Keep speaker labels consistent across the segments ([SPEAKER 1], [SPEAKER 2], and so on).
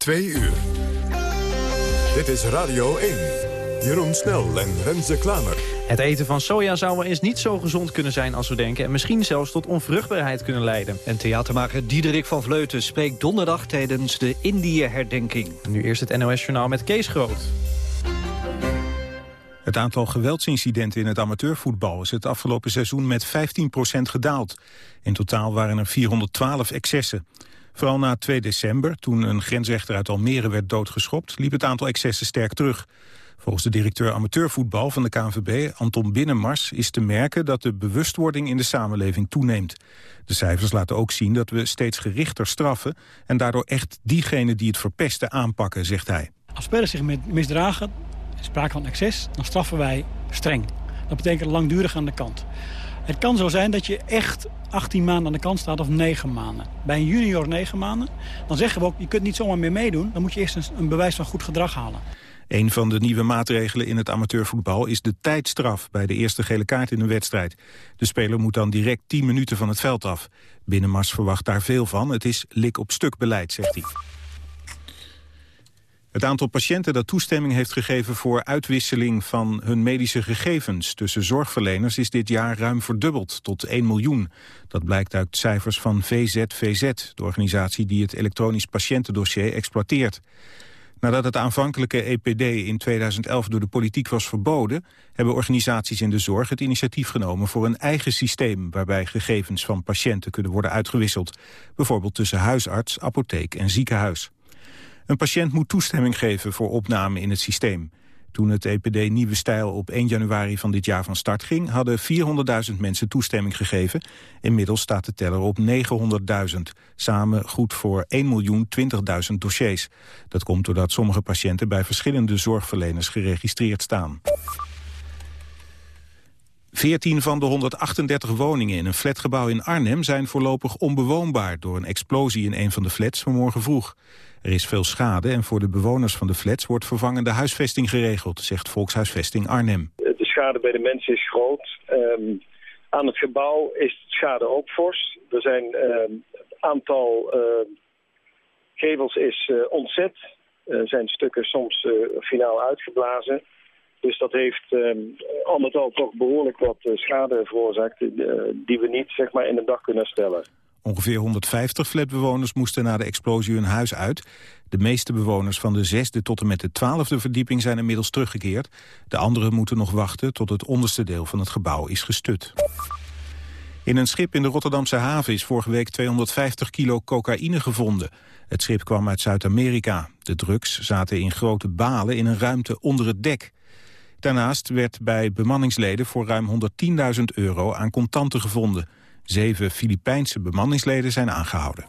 [SPEAKER 1] Twee uur. Dit is Radio 1. Jeroen Snel en Renze Klamer.
[SPEAKER 2] Het eten van soja zou wel eens niet zo gezond kunnen zijn als we denken... en misschien zelfs tot onvruchtbaarheid kunnen leiden.
[SPEAKER 3] En theatermaker Diederik van Vleuten spreekt donderdag... tijdens de Indië-herdenking.
[SPEAKER 2] Nu eerst het NOS-journaal met Kees Groot.
[SPEAKER 4] Het aantal geweldsincidenten in het amateurvoetbal is het afgelopen seizoen met 15% gedaald. In totaal waren er 412 excessen. Vooral na 2 december, toen een grensrechter uit Almere werd doodgeschopt, liep het aantal excessen sterk terug. Volgens de directeur amateurvoetbal van de KNVB, Anton Binnenmars, is te merken dat de bewustwording in de samenleving toeneemt. De cijfers laten ook zien dat we steeds gerichter straffen en daardoor echt diegenen die het verpesten aanpakken, zegt hij.
[SPEAKER 5] Als spelers zich misdragen, sprake van excess, dan straffen wij streng. Dat betekent langdurig aan de kant. Het kan zo zijn dat je echt 18 maanden aan de kant staat of 9 maanden. Bij een junior 9 maanden, dan zeggen we ook, je kunt niet zomaar meer meedoen. Dan moet je eerst een, een bewijs van goed gedrag halen.
[SPEAKER 4] Een van de nieuwe maatregelen in het amateurvoetbal is de tijdstraf bij de eerste gele kaart in een wedstrijd. De speler moet dan direct 10 minuten van het veld af. Binnenmars verwacht daar veel van. Het is lik op stuk beleid, zegt hij. Het aantal patiënten dat toestemming heeft gegeven voor uitwisseling van hun medische gegevens tussen zorgverleners is dit jaar ruim verdubbeld tot 1 miljoen. Dat blijkt uit cijfers van VZVZ, de organisatie die het elektronisch patiëntendossier exploiteert. Nadat het aanvankelijke EPD in 2011 door de politiek was verboden... hebben organisaties in de zorg het initiatief genomen voor een eigen systeem... waarbij gegevens van patiënten kunnen worden uitgewisseld. Bijvoorbeeld tussen huisarts, apotheek en ziekenhuis. Een patiënt moet toestemming geven voor opname in het systeem. Toen het EPD Nieuwe Stijl op 1 januari van dit jaar van start ging... hadden 400.000 mensen toestemming gegeven. Inmiddels staat de teller op 900.000. Samen goed voor 1.020.000 dossiers. Dat komt doordat sommige patiënten bij verschillende zorgverleners geregistreerd staan. 14 van de 138 woningen in een flatgebouw in Arnhem zijn voorlopig onbewoonbaar door een explosie in een van de flats vanmorgen vroeg. Er is veel schade en voor de bewoners van de flats wordt vervangende huisvesting geregeld, zegt Volkshuisvesting Arnhem.
[SPEAKER 6] De schade bij de mensen is groot. Um, aan het gebouw is de schade ook fors. Er zijn ehm, aantal uh, gevels is uh, ontzet. Er zijn stukken soms uh, finaal uitgeblazen. Dus dat heeft um, al met al toch behoorlijk wat schade veroorzaakt... die we niet zeg maar, in de dag kunnen stellen.
[SPEAKER 4] Ongeveer 150 flatbewoners moesten na de explosie hun huis uit. De meeste bewoners van de zesde tot en met de twaalfde verdieping zijn inmiddels teruggekeerd. De anderen moeten nog wachten tot het onderste deel van het gebouw is gestut. In een schip in de Rotterdamse haven is vorige week 250 kilo cocaïne gevonden. Het schip kwam uit Zuid-Amerika. De drugs zaten in grote balen in een ruimte onder het dek. Daarnaast werd bij bemanningsleden voor ruim 110.000 euro aan contanten gevonden. Zeven Filipijnse bemanningsleden zijn aangehouden.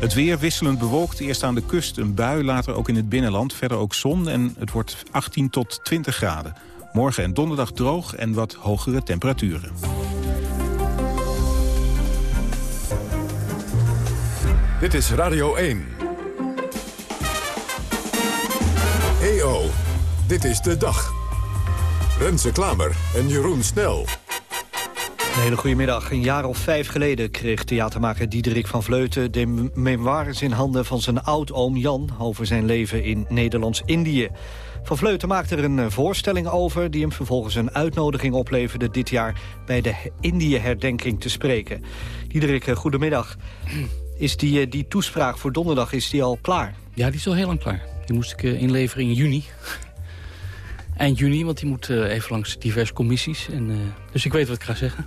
[SPEAKER 4] Het weer wisselend bewolkt, eerst aan de kust een bui, later ook in het binnenland, verder ook zon en het wordt 18 tot 20 graden. Morgen en donderdag droog en wat hogere temperaturen.
[SPEAKER 1] Dit is Radio 1. EO, dit is de dag. Renze Klamer en Jeroen Snel.
[SPEAKER 3] Een hele goede middag. Een jaar of vijf geleden kreeg theatermaker Diederik van Vleuten... de memoires in handen van zijn oud-oom Jan... over zijn leven in Nederlands-Indië. Van Vleuten maakte er een eh, voorstelling over... die hem vervolgens een uitnodiging opleverde dit jaar... bij de Indië-herdenking te spreken. Diederik, eh, goedemiddag. Is die, eh, die toespraak voor donderdag is die al klaar?
[SPEAKER 7] Ja, die is al heel lang klaar. Die moest ik inleveren in juni eind juni, want die moet even langs diverse commissies. En, dus ik weet wat ik ga zeggen.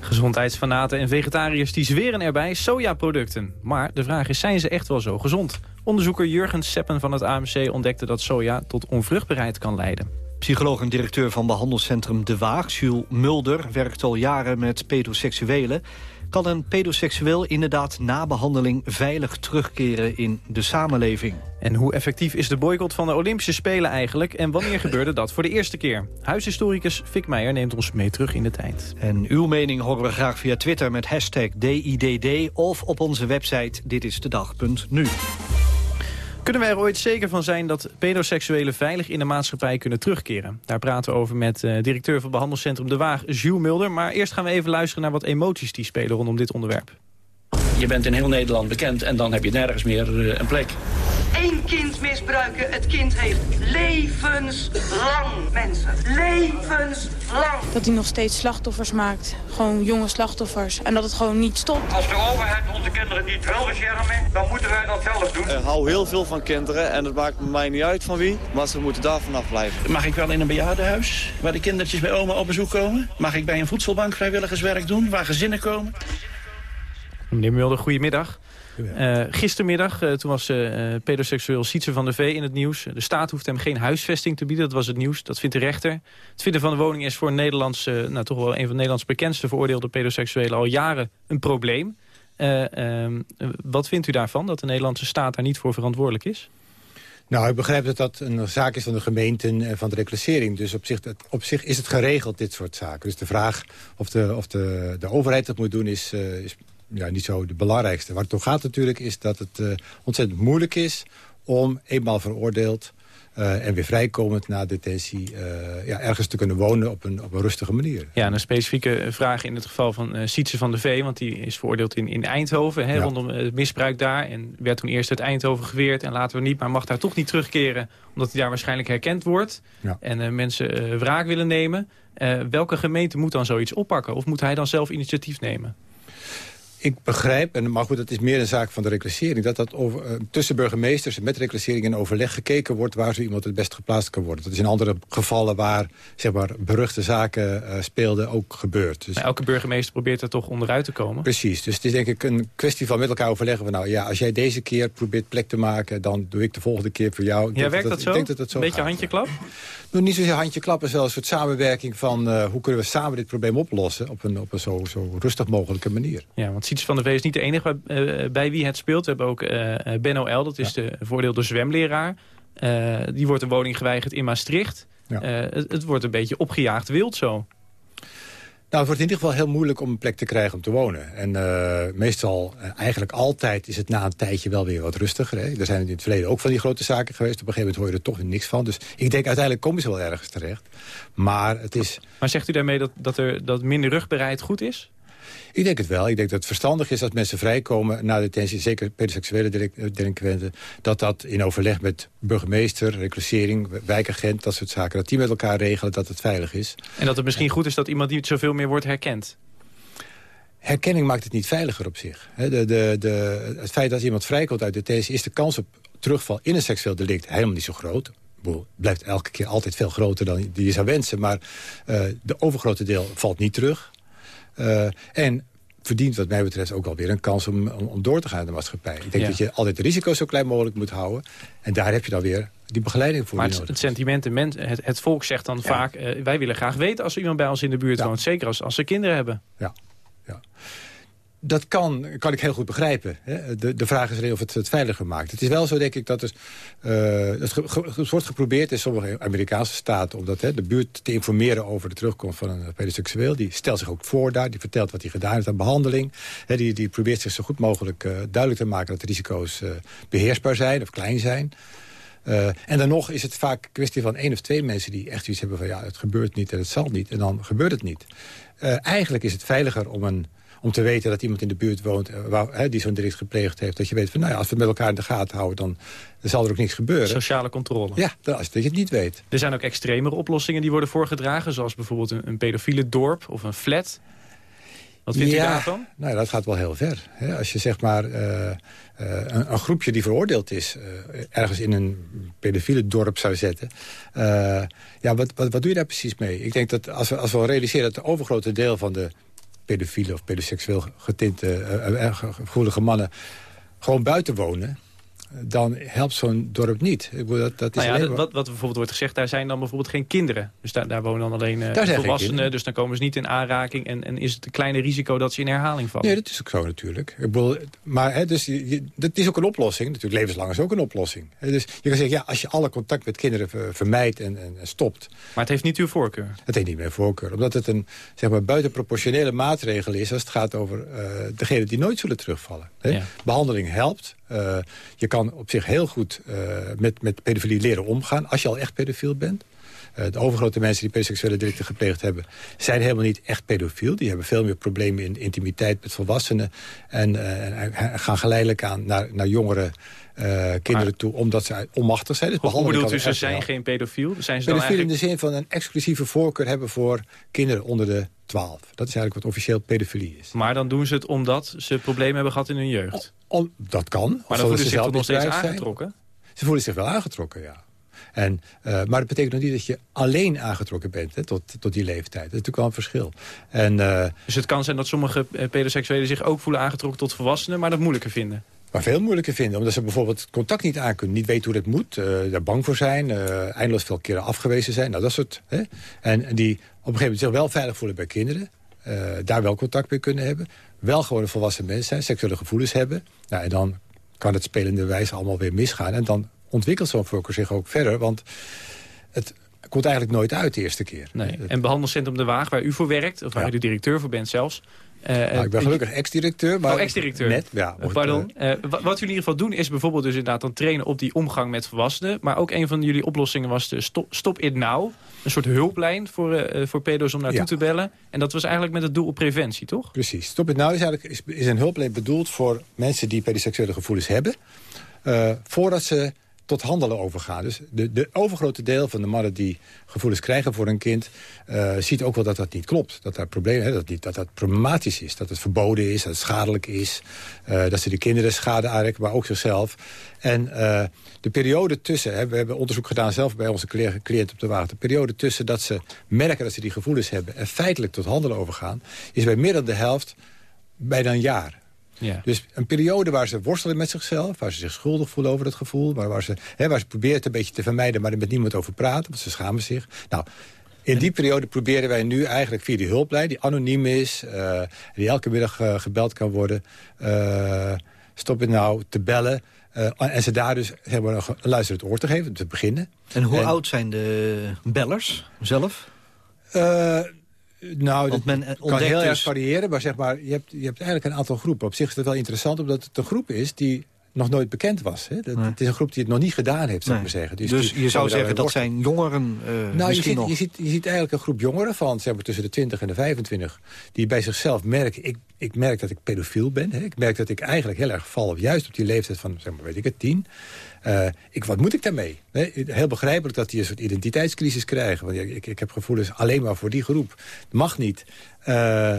[SPEAKER 2] Gezondheidsfanaten en vegetariërs die zweren erbij sojaproducten. Maar de vraag is, zijn ze echt wel zo gezond? Onderzoeker Jurgen Seppen van het AMC ontdekte dat soja tot onvruchtbaarheid kan leiden.
[SPEAKER 3] Psycholoog en directeur van behandelcentrum De Waag, Jules Mulder... werkt al jaren met pedoseksuelen kan een pedoseksueel inderdaad na behandeling veilig terugkeren in de samenleving.
[SPEAKER 2] En hoe effectief is de boycott van de Olympische Spelen eigenlijk? En wanneer gebeurde dat voor de eerste keer? Huishistoricus Fik Meijer neemt ons mee terug in de tijd.
[SPEAKER 3] En uw mening horen we graag via Twitter met hashtag DIDD... of op onze website ditisdedag.nu.
[SPEAKER 2] Kunnen we er ooit zeker van zijn dat pedoseksuelen veilig in de maatschappij kunnen terugkeren? Daar praten we over met uh, directeur van behandelcentrum De Waag, Jules Mulder. Maar eerst gaan we even luisteren naar wat emoties die spelen rondom dit onderwerp.
[SPEAKER 8] Je bent in heel Nederland bekend en dan heb je nergens meer een plek.
[SPEAKER 9] Eén kind misbruiken, het kind heeft levenslang, mensen. Levenslang.
[SPEAKER 10] Dat hij nog steeds slachtoffers maakt. Gewoon jonge slachtoffers. En dat het gewoon niet stopt.
[SPEAKER 11] Als de overheid onze kinderen niet wil beschermen, dan moeten wij dat zelf doen.
[SPEAKER 12] Ik hou heel veel van kinderen en het maakt mij niet uit van wie. Maar ze moeten daar vanaf blijven.
[SPEAKER 8] Mag ik wel in een bejaardenhuis, waar de kindertjes bij oma op bezoek komen? Mag ik bij een voedselbank vrijwilligerswerk doen, waar gezinnen komen?
[SPEAKER 2] Meneer Mulder, goedemiddag. Uh, gistermiddag, uh, toen was uh, pedoseksueel Sietse van der Vee in het nieuws. De staat hoeft hem geen huisvesting te bieden, dat was het nieuws. Dat vindt de rechter. Het vinden van de woning is voor een Nederlands, nou, toch wel een van de Nederlands bekendste veroordeelde pedoseksuelen al jaren een probleem. Ehm, wat vindt u daarvan, dat de Nederlandse staat daar niet voor verantwoordelijk is?
[SPEAKER 13] Nou, ik begrijp dat dat een zaak is van de gemeenten en van de reclassering. Dus op zich, op zich is het geregeld, dit soort zaken. Dus de vraag of de, of de, de overheid dat moet doen is, is ja, niet zo de belangrijkste. Waar het om gaat natuurlijk is dat het uh, ontzettend moeilijk is... om eenmaal veroordeeld uh, en weer vrijkomend na detentie... Uh, ja, ergens te kunnen wonen op een, op een rustige manier.
[SPEAKER 2] Ja, een specifieke vraag in het geval van uh, Sietse van de Vee... want die is veroordeeld in, in Eindhoven hè, ja. rondom het misbruik daar... en werd toen eerst uit Eindhoven geweerd en later niet... maar mag daar toch niet terugkeren omdat hij daar waarschijnlijk herkend wordt... Ja. en mensen wraak willen nemen. welke gemeente moet dan zoiets oppakken? Of moet hij dan zelf initiatief nemen?
[SPEAKER 13] Ik begrijp, en, maar goed, dat is meer een zaak van de reclassering... dat dat over, uh, tussen burgemeesters met reclassering in overleg gekeken wordt... waar zo iemand het best geplaatst kan worden. Dat is in andere gevallen waar zeg maar, beruchte zaken uh, speelden ook gebeurd.
[SPEAKER 2] Dus, maar elke burgemeester probeert er toch onderuit te komen?
[SPEAKER 13] Precies, dus het is denk ik een kwestie van met elkaar overleggen... van nou ja, als jij deze keer probeert plek te maken... dan doe ik de volgende keer voor jou. Ik
[SPEAKER 2] ja, werkt dat,
[SPEAKER 13] dat,
[SPEAKER 2] zo?
[SPEAKER 13] Ik denk dat dat zo
[SPEAKER 2] Een beetje
[SPEAKER 13] gaat.
[SPEAKER 2] handjeklap?
[SPEAKER 13] Nou, niet zozeer handjeklap, is wel een soort samenwerking van... Uh, hoe kunnen we samen dit probleem oplossen op een, op een zo, zo rustig mogelijke manier.
[SPEAKER 2] Ja, want Siets van der Vee is niet de enige bij, uh, bij wie het speelt. We hebben ook uh, Benno L, dat is ja. de voordeelde zwemleraar. die wordt een woning geweigerd in Maastricht. Ja. Het, het wordt een beetje opgejaagd wild zo.
[SPEAKER 13] Nou, het wordt in ieder geval heel moeilijk om een plek te krijgen om te wonen. En meestal, eigenlijk altijd, is het na een tijdje wel weer wat rustiger. Hè? Er zijn in het verleden ook van die grote zaken geweest. Op een gegeven moment hoor je er toch niks van. Dus ik denk uiteindelijk komen ze wel ergens terecht. Maar het is...
[SPEAKER 2] Maar zegt u daarmee dat, dat, er, dat minder rugbereid goed is?
[SPEAKER 13] Ik denk het wel. Ik denk dat het verstandig is dat mensen vrijkomen na detentie, zeker pedoseksuele delinquenten, dat dat in overleg met burgemeester, reclassering, wijkagent, dat soort zaken, dat die met elkaar regelen dat het veilig is.
[SPEAKER 2] En dat het misschien goed is dat iemand niet zoveel meer wordt herkend?
[SPEAKER 13] Herkenning maakt het niet veiliger op zich. De, de, de, het feit dat iemand vrijkomt uit detentie is de kans op terugval in een seksueel delict helemaal niet zo groot. Het blijft elke keer altijd veel groter dan die je zou wensen. Maar uh, de overgrote deel valt niet terug. Uh, en verdient wat mij betreft ook alweer een kans om, om, door te gaan in de maatschappij. Ik denk ja. dat je altijd de risico's zo klein mogelijk moet houden. En daar heb je dan weer die begeleiding voor
[SPEAKER 2] maar
[SPEAKER 13] nodig.
[SPEAKER 2] het, het sentiment, het, het, volk zegt dan ja. vaak... Uh, wij willen graag weten als er iemand bij ons in de buurt ja. woont. Zeker als, als ze kinderen hebben.
[SPEAKER 13] Ja, ja. Dat kan, kan ik heel goed begrijpen. De, de vraag is alleen of het het veiliger maakt. Het is wel zo, denk ik, dat er, uh, het, wordt geprobeerd in sommige Amerikaanse staten... om dat, hè, de buurt te informeren over de terugkomst van een pedoseksueel. Die stelt zich ook voor daar, die vertelt wat hij gedaan heeft aan behandeling. Hè, die, die probeert zich zo goed mogelijk uh, duidelijk te maken... dat de risico's uh, beheersbaar zijn of klein zijn. En dan nog is het vaak een kwestie van één of twee mensen... die echt iets hebben van ja, het gebeurt niet en het zal niet. En dan gebeurt het niet. Eigenlijk is het veiliger om een om te weten dat iemand in de buurt woont waar, hè, die zo'n delict gepleegd heeft. Dat je weet van, nou ja, als we het met elkaar in de gaten houden, dan, dan zal er ook niks gebeuren.
[SPEAKER 2] Sociale controle.
[SPEAKER 13] Ja, dat, als, dat je het niet weet.
[SPEAKER 2] Er zijn ook extremere oplossingen die worden voorgedragen, zoals bijvoorbeeld een, een pedofiele dorp of een flat. Wat vindt
[SPEAKER 13] ja,
[SPEAKER 2] u daarvan?
[SPEAKER 13] Nou, dat gaat wel heel ver. Hè. Als je zeg maar uh, uh, een, een, groepje die veroordeeld is... Uh, ergens in een pedofiele dorp zou zetten... ja, wat, wat, wat doe je daar precies mee? Ik denk dat als we, als we realiseren dat het overgrote deel van de pedofiele of pedoseksueel getinte uh, gevoelige mannen gewoon buiten wonen dan helpt zo'n dorp niet. Ik bedoel, dat, dat is
[SPEAKER 2] nou ja, wat, wat bijvoorbeeld wordt gezegd, daar zijn dan bijvoorbeeld geen kinderen. Dus daar, daar wonen dan alleen uh, volwassenen. Dus dan komen ze niet in aanraking. En, en is het een kleine risico dat ze in herhaling vallen.
[SPEAKER 13] Nee, dat is ook zo natuurlijk. Ik bedoel, maar hè, dus, je, dat is ook een oplossing. Natuurlijk, levenslang is ook een oplossing. Dus je kan zeggen, ja, als je alle contact met kinderen vermijdt en, en, en, stopt.
[SPEAKER 2] Maar het heeft niet uw voorkeur?
[SPEAKER 13] Het heeft niet mijn voorkeur. Omdat het een zeg maar, buitenproportionele maatregel is... als het gaat over uh, degenen die nooit zullen terugvallen. Hè? Ja. Behandeling helpt. Uh, je kan op zich heel goed uh, met, met pedofilie leren omgaan... als je al echt pedofiel bent. De overgrote mensen die pedoseksuele delicten gepleegd hebben... zijn helemaal niet echt pedofiel. Die hebben veel meer problemen in intimiteit met volwassenen. En, gaan geleidelijk aan naar, naar jongere kinderen toe... omdat ze onmachtig zijn. Dus
[SPEAKER 2] Hoe bedoelt u, ze zijn geen pedofiel? Zijn ze
[SPEAKER 13] pedofiel eigenlijk... in de zin van een exclusieve voorkeur hebben voor kinderen onder de 12. Dat is eigenlijk wat officieel pedofilie is.
[SPEAKER 2] Maar dan doen ze het omdat ze problemen hebben gehad in hun jeugd?
[SPEAKER 13] Om, dat kan.
[SPEAKER 2] Maar dan voelen ze zich nog steeds aangetrokken?
[SPEAKER 13] Ze voelen zich wel aangetrokken, ja. En, uh, maar dat betekent nog niet dat je alleen aangetrokken bent hè, tot, tot die leeftijd. Dat is natuurlijk wel een verschil. En, uh,
[SPEAKER 2] dus het kan zijn dat sommige eh, pedoseksuelen zich ook voelen aangetrokken tot volwassenen... maar dat moeilijker vinden?
[SPEAKER 13] Maar veel moeilijker vinden, omdat ze bijvoorbeeld contact niet aankunnen. Niet weten hoe dat moet, uh, daar bang voor zijn, eindeloos veel keren afgewezen zijn. Nou, dat soort. Hè? En die op een gegeven moment zich wel veilig voelen bij kinderen. Daar wel contact mee kunnen hebben. Wel gewoon een volwassen mens zijn, seksuele gevoelens hebben. Nou, en dan kan het spelende wijze allemaal weer misgaan. En dan ontwikkelt zo'n voorkeur zich ook verder. Want het komt eigenlijk nooit uit de eerste keer.
[SPEAKER 2] Nee. En behandelcentrum De Waag, waar u voor werkt... of waar u de directeur voor bent zelfs...
[SPEAKER 13] Uh, nou, ik ben gelukkig ex-directeur.
[SPEAKER 2] Maar oh, ex-directeur.
[SPEAKER 13] Net, ja.
[SPEAKER 2] Pardon. Uh, wat jullie in ieder geval doen is bijvoorbeeld dus inderdaad dan trainen op die omgang met volwassenen. Maar ook een van jullie oplossingen was de Stop, stop It Now. Een soort hulplijn voor, voor pedo's om naartoe ja. te bellen. En dat was eigenlijk met het doel op preventie, toch?
[SPEAKER 13] Precies. Stop It Now is eigenlijk is, is een hulplijn bedoeld voor mensen die pedoseksuele gevoelens hebben. voordat ze tot handelen overgaan. Dus de, de overgrote deel van de mannen die gevoelens krijgen voor een kind... Uh, ziet ook wel dat dat niet klopt. Dat daar problemen hebben, dat, niet, dat dat problematisch is. Dat het verboden is, dat het schadelijk is. Uh, dat ze de kinderen schade aanrekken, maar ook zichzelf. En uh, de periode tussen... Hè, we hebben onderzoek gedaan zelf bij onze cliënten op de water. De periode tussen dat ze merken dat ze die gevoelens hebben... en feitelijk tot handelen overgaan... is bij meer dan de helft bijna een jaar. Ja. Dus een periode waar ze worstelen met zichzelf... waar ze zich schuldig voelen over dat gevoel... waar, waar, ze, hè, waar ze proberen het een beetje te vermijden... maar er met niemand over praten, want ze schamen zich. Nou, in die periode proberen wij nu eigenlijk via die hulplijn... die anoniem is, uh, die elke middag uh, gebeld kan worden... Uh, stop het nou te bellen... en ze daar dus zeg maar, een luisterend oor te geven, te beginnen.
[SPEAKER 3] En hoe en, oud zijn de bellers zelf?
[SPEAKER 13] Nou, dat men kan heel dus... erg variëren, maar zeg maar, je hebt, je hebt eigenlijk een aantal groepen. Op zich is het wel interessant, omdat het een groep is die nog nooit bekend was. Hè? Dat, Het is een groep die het nog niet gedaan heeft, zou ik maar zeggen.
[SPEAKER 3] Dus, dus je zou zeggen, dat zijn jongeren uh,
[SPEAKER 13] nou,
[SPEAKER 3] je ziet,
[SPEAKER 13] je, ziet, je ziet eigenlijk een groep jongeren van zeg maar, tussen de 20 en de 25... die bij zichzelf merken, ik, ik merk dat ik pedofiel ben. Hè? Ik merk dat ik eigenlijk heel erg val, juist op die leeftijd van, zeg maar, weet ik het, 10... Uh, ik, wat moet ik daarmee? heel begrijpelijk dat die een soort identiteitscrisis krijgen. Want ik, ik heb gevoelens alleen maar voor die groep. Dat mag niet. Uh,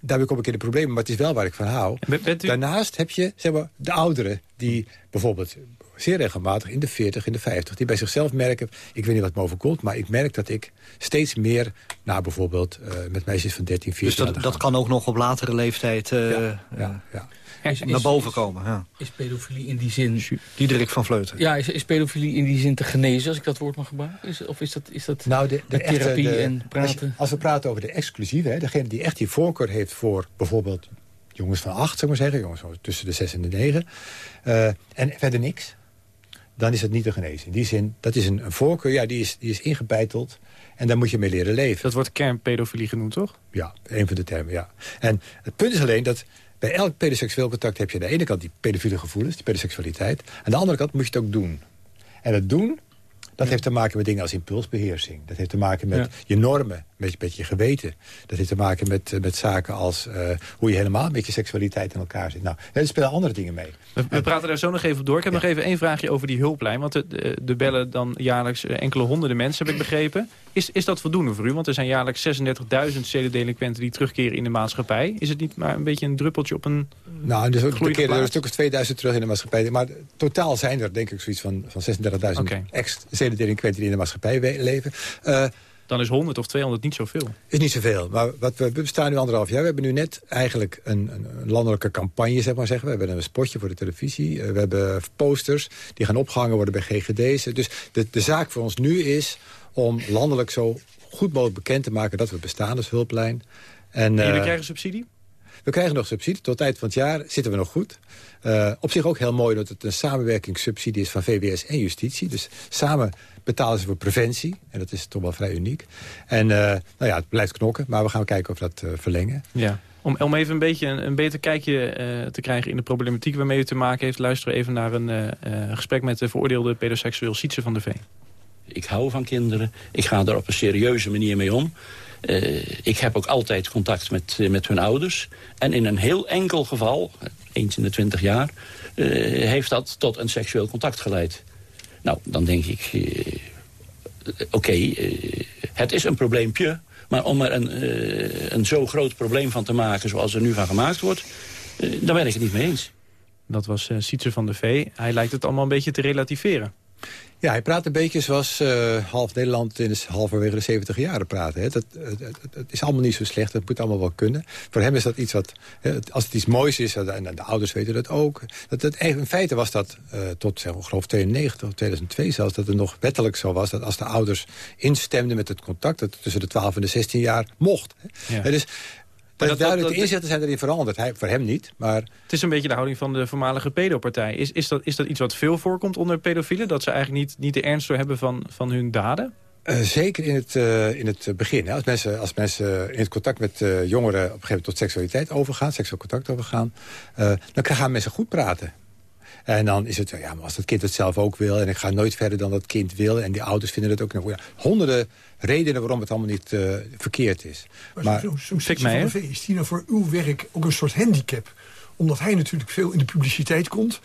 [SPEAKER 13] daar kom ik in de problemen, maar het is wel waar ik van hou. Daarnaast heb je zeg maar, de ouderen die bijvoorbeeld zeer regelmatig in de 40, in de 50... die bij zichzelf merken, ik weet niet wat me overkomt... maar ik merk dat ik steeds meer, nou bijvoorbeeld uh, met meisjes van 13, 14...
[SPEAKER 3] Dus dat, dat kan ook nog op latere leeftijd uh, ja, ja, ja is, naar boven komen. Ja.
[SPEAKER 7] Is pedofilie in die zin...
[SPEAKER 3] Diederik van Vleuten.
[SPEAKER 7] Ja, is, is pedofilie in die zin te genezen, als ik dat woord mag gebruiken? Is, of is dat, is dat nou, de, de therapie echte, de, en praten?
[SPEAKER 13] Als, we praten over de exclusieve, hè, degene die echt die voorkeur heeft voor bijvoorbeeld jongens van acht, zou ik maar zeggen, jongens tussen de zes en de negen, uh, en verder niks, dan is het niet te genezen. In die zin, dat is een, een voorkeur, ja, die is, die is ingebeiteld en daar moet je mee leren leven.
[SPEAKER 2] Dat wordt kernpedofilie genoemd, toch?
[SPEAKER 13] Ja, een van de termen, ja. En het punt is alleen dat bij elk pedoseksueel contact heb je aan de ene kant die pedofiele gevoelens, die pedoseksualiteit. Aan de andere kant moet je het ook doen. En het doen, dat heeft te maken met dingen als impulsbeheersing. Dat heeft te maken met je normen, met, met je geweten. Dat heeft te maken met, eh, met zaken als uh, hoe je helemaal met je seksualiteit in elkaar zit. Nou, er spelen andere dingen mee.
[SPEAKER 2] We, we praten daar zo nog even op door. Ik heb nog even één vraagje over die hulplijn. Want de, de, bellen dan jaarlijks eh, enkele honderden mensen, heb ik begrepen. Is, is dat voldoende voor u? Want er zijn jaarlijks 36.000 zedendelinquenten die terugkeren in de maatschappij. Is het niet maar een beetje een druppeltje op een
[SPEAKER 13] Nou, dus ook keer er een stuk of 2000 terug in de maatschappij. Maar totaal zijn er denk ik zoiets van, van 36.000 okay. ex-zedendelinquenten die in de maatschappij leven. Uh,
[SPEAKER 2] dan is 100 of 200 niet zoveel.
[SPEAKER 13] Is niet zoveel. Maar wat we, we bestaan nu anderhalf jaar. We hebben nu net eigenlijk een, een, landelijke campagne, zeg maar zeggen. We hebben een spotje voor de televisie. Eh, we hebben posters die gaan opgehangen worden bij GGD's. Dus de, de zaak voor ons nu is om landelijk zo goed mogelijk bekend te maken... dat we bestaan als hulplijn.
[SPEAKER 2] En, en jullie uh, krijgen subsidie?
[SPEAKER 13] We krijgen nog subsidie. Tot het eind van het jaar zitten we nog goed. Uh, op zich ook heel mooi dat het een samenwerkingssubsidie is van VWS en justitie. Dus samen betalen ze voor preventie. En dat is toch wel vrij uniek. En uh, nou ja, het blijft knokken, maar we gaan kijken of we dat uh, verlengen.
[SPEAKER 2] Ja. Om, om even een beetje een, een beter kijkje te krijgen in de problematiek waarmee u te maken heeft... luisteren we even naar een gesprek met de veroordeelde pedoseksueel Sietse van de Veen.
[SPEAKER 8] Ik hou van kinderen. Ik ga er op een serieuze manier mee om. Uh, ik heb ook altijd contact met, uh, met hun ouders. En in een heel enkel geval, eens in de twintig jaar... Uh, heeft dat tot een seksueel contact geleid. Nou, dan denk ik... Oké, het is een probleempje... maar om er een, een zo groot probleem van te maken... zoals er nu van gemaakt wordt... daar ben ik het niet mee eens.
[SPEAKER 2] Dat was Sietse van der Vee. Hij lijkt het allemaal een beetje te relativeren.
[SPEAKER 13] Ja, hij praat een beetje zoals uh, half Nederland in de, halverwege de 70 jaren praten. Hè. Dat, dat, is allemaal niet zo slecht, dat moet allemaal wel kunnen. Voor hem is dat iets wat, hè, als het iets moois is, en de ouders weten dat ook. Dat, dat, in feite was dat uh, tot, zeg, geloof 92 of 2002 zelfs, dat het nog wettelijk zo was... dat als de ouders instemden met het contact, dat het tussen de 12 en de 16 jaar mocht. Hè. Ja. dus dat, dat, duidelijk, de inzetten zijn erin veranderd. Hij, voor hem niet, maar...
[SPEAKER 2] Het is een beetje de houding van de voormalige pedopartij. Is, is, dat, is dat iets wat veel voorkomt onder pedofielen? Dat ze eigenlijk niet, niet de ernst door hebben van, van hun daden?
[SPEAKER 13] Uh, zeker in het, uh, in het begin. Hè. Als, mensen, als mensen in het contact met uh, jongeren... op een gegeven moment tot seksualiteit overgaan, seksueel contact overgaan... dan gaan mensen goed praten. En dan is het, ja, maar als dat kind het zelf ook wil... en ik ga nooit verder dan dat kind wil... en die ouders vinden het ook nog... Ja, honderden redenen waarom het allemaal niet uh, verkeerd is.
[SPEAKER 14] Maar, maar zo'n zo zo van de is die nou voor uw werk ook een soort handicap? Omdat hij natuurlijk veel in de publiciteit komt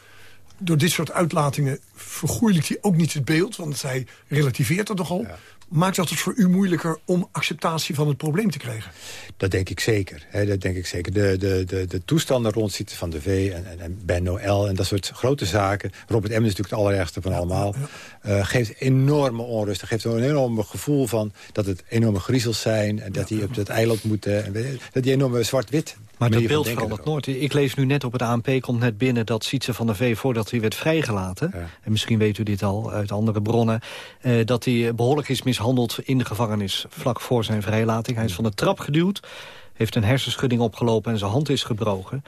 [SPEAKER 14] door dit soort uitlatingen vergoeilijkt hij ook niet het beeld. Want hij relativeert het nogal. Ja maakt dat het voor u moeilijker om acceptatie van het probleem te krijgen?
[SPEAKER 13] Dat denk ik zeker. Hè, dat denk ik zeker. De, de, de, de toestanden rond van de V en, en, en, Ben Noël en dat soort grote zaken... Robert M. is natuurlijk het allerergste van allemaal... Ja, uh, geeft enorme onrust. Dat geeft een enorm gevoel van dat het enorme griezels zijn... en dat die op het eiland moeten... En, dat die enorme zwart-wit
[SPEAKER 3] maar dat beeld verandert nooit. Ik lees nu net op het ANP, komt net binnen... dat Sietse van der Vee, voordat hij werd vrijgelaten... en misschien weet u dit al uit andere bronnen... Eh, dat hij behoorlijk is mishandeld in de gevangenis... vlak voor zijn vrijlating. Hij is van de trap geduwd, heeft een hersenschudding opgelopen... en zijn hand is gebroken.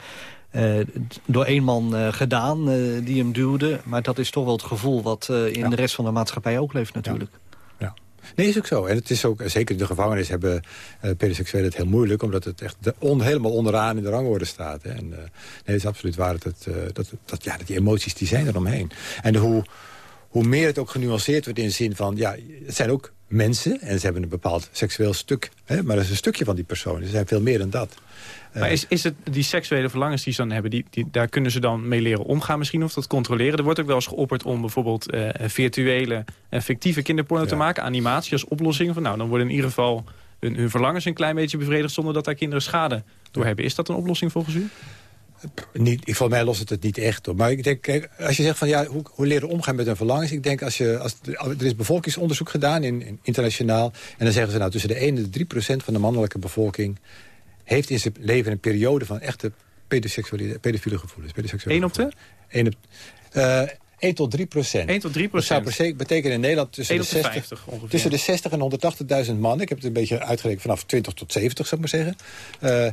[SPEAKER 3] Uh, door één man uh, gedaan uh, die hem duwde. Maar dat is toch wel het gevoel wat in ja. de rest van de maatschappij ook leeft natuurlijk. Ja.
[SPEAKER 13] Nee, is ook zo. En het is ook, zeker in de gevangenis hebben pedoseksuelen het heel moeilijk... omdat het echt on, helemaal onderaan in de rangorde staat. Hè. En, nee, het is absoluut waar dat, het, dat, dat, ja, dat die emoties die zijn eromheen. En hoe, hoe meer het ook genuanceerd wordt in de zin van... ja, het zijn ook mensen en ze hebben een bepaald seksueel stuk. Hè, maar dat is een stukje van die persoon. Ze zijn veel meer dan dat.
[SPEAKER 2] Maar is, is het die seksuele verlangens die ze dan hebben... Die, die, daar kunnen ze dan mee leren omgaan misschien of dat controleren? Er wordt ook wel eens geopperd om bijvoorbeeld uh, virtuele en fictieve kinderporno ja. te maken. Animatie als oplossing. Van, nou, dan worden in ieder geval hun, hun verlangens een klein beetje bevredigd... zonder dat daar kinderen schade door hebben. Is dat een oplossing volgens u?
[SPEAKER 13] Niet, volgens mij lost het het niet echt op. Maar ik denk, kijk, als je zegt van ja, hoe, hoe leren omgaan met hun verlangens. Ik denk als je, als, er is bevolkingsonderzoek gedaan in, in internationaal. En dan zeggen ze nou tussen de 1 en de 3 procent van de mannelijke bevolking heeft in zijn leven een periode van echte pedofiele gevoelens.
[SPEAKER 2] 1 op de?
[SPEAKER 13] 1 op, uh, 1 tot 3
[SPEAKER 2] procent. 1 tot 3
[SPEAKER 13] procent. Dat zou betekenen in Nederland tussen, de 60,
[SPEAKER 2] 50,
[SPEAKER 13] tussen de 60 en 180.000 man. Ik heb het een beetje uitgerekend vanaf 20 tot 70, zou ik maar zeggen. Uh,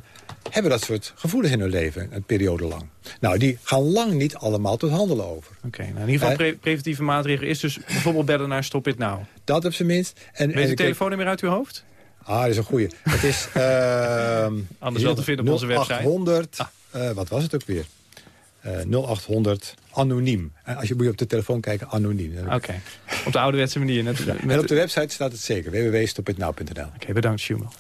[SPEAKER 13] hebben dat soort gevoelens in hun leven, een periode lang. Nou, die gaan lang niet allemaal tot handelen over.
[SPEAKER 2] Oké, okay, nou in ieder geval pre preventieve maatregelen is dus bijvoorbeeld bellen naar Stop It Now.
[SPEAKER 13] Dat op zijn minst.
[SPEAKER 2] En, Weet je telefoonnummer uit uw hoofd?
[SPEAKER 13] Ah, dat is een goeie. Het is... Uh,
[SPEAKER 2] Anders wel te vinden op onze website.
[SPEAKER 13] 0800, ah. uh, wat was het ook weer? Uh, 0800 anoniem. En als je moet je op de telefoon kijken, anoniem.
[SPEAKER 2] Oké, okay. op de ouderwetse manier. Net,
[SPEAKER 13] ja. En op de website staat het zeker, www.stopitnow.nl. Oké,
[SPEAKER 2] okay, bedankt Schumel.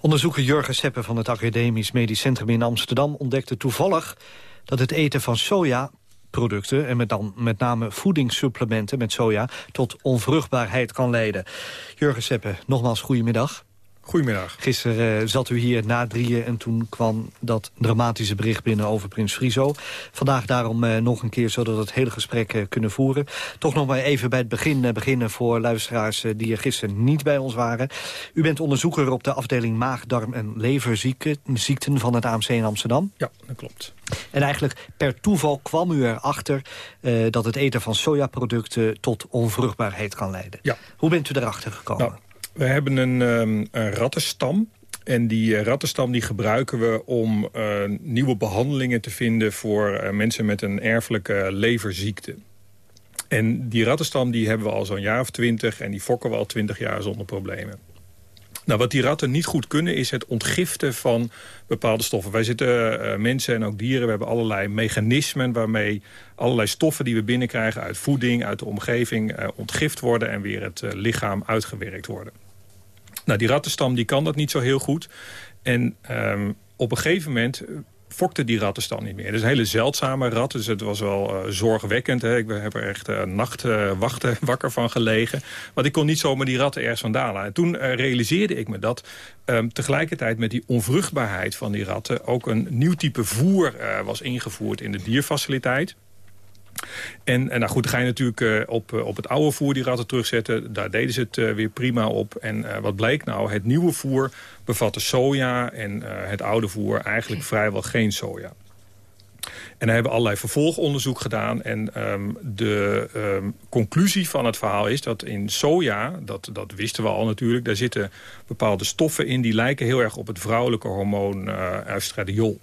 [SPEAKER 3] Onderzoeker Jurgen Seppen van het Academisch Medisch Centrum in Amsterdam... ontdekte toevallig dat het eten van soja producten... en met, dan met name voedingssupplementen met soja... tot onvruchtbaarheid kan leiden. Jurgen Seppe, nogmaals goedemiddag.
[SPEAKER 15] Goedemiddag.
[SPEAKER 3] Gisteren uh, zat u hier na drieën en toen kwam dat dramatische bericht binnen over Prins Friso. Vandaag daarom uh, nog een keer, zodat we het hele gesprek uh, kunnen voeren. Toch nog maar even bij het begin beginnen voor luisteraars die er gisteren niet bij ons waren. U bent onderzoeker op de afdeling maag, darm en leverziekten van het AMC in Amsterdam.
[SPEAKER 15] Ja, dat klopt.
[SPEAKER 3] En eigenlijk per toeval kwam u erachter dat het eten van sojaproducten tot onvruchtbaarheid kan leiden.
[SPEAKER 15] Ja.
[SPEAKER 3] Hoe bent u erachter gekomen?
[SPEAKER 15] Nou. We hebben een, um, een rattenstam. En die uh, rattenstam die gebruiken we om uh, nieuwe behandelingen te vinden... voor uh, mensen met een erfelijke leverziekte. En die rattenstam die hebben we al zo'n jaar of twintig... en die fokken we al twintig jaar zonder problemen. Nou, wat die ratten niet goed kunnen is het ontgiften van bepaalde stoffen. Wij zitten, mensen en ook dieren, we hebben allerlei mechanismen... waarmee allerlei stoffen die we binnenkrijgen uit voeding, uit de omgeving... Ontgift worden en weer het lichaam uitgewerkt worden. Nou, die rattenstam die kan dat niet zo heel goed. En um, op een gegeven moment fokte die rattenstam niet meer. Het is een hele zeldzame rat, dus het was wel uh, zorgwekkend. Hè. Ik heb er echt uh, wakker van gelegen. Want ik kon niet zomaar die ratten ergens vandaan halen. En toen realiseerde ik me dat um, tegelijkertijd met die onvruchtbaarheid van die ratten... ook een nieuw type voer was ingevoerd in de dierfaciliteit. En, en nou goed, dan ga je natuurlijk uh, op, op het oude voer die ratten terugzetten. Daar deden ze het uh, weer prima op. En wat bleek nou? Het nieuwe voer bevatte soja en het oude voer eigenlijk vrijwel geen soja. En daar hebben allerlei vervolgonderzoek gedaan. En um, de um, conclusie van het verhaal is dat in soja, dat, dat wisten we al natuurlijk... daar zitten bepaalde stoffen in die lijken heel erg op het vrouwelijke hormoon oestradiol.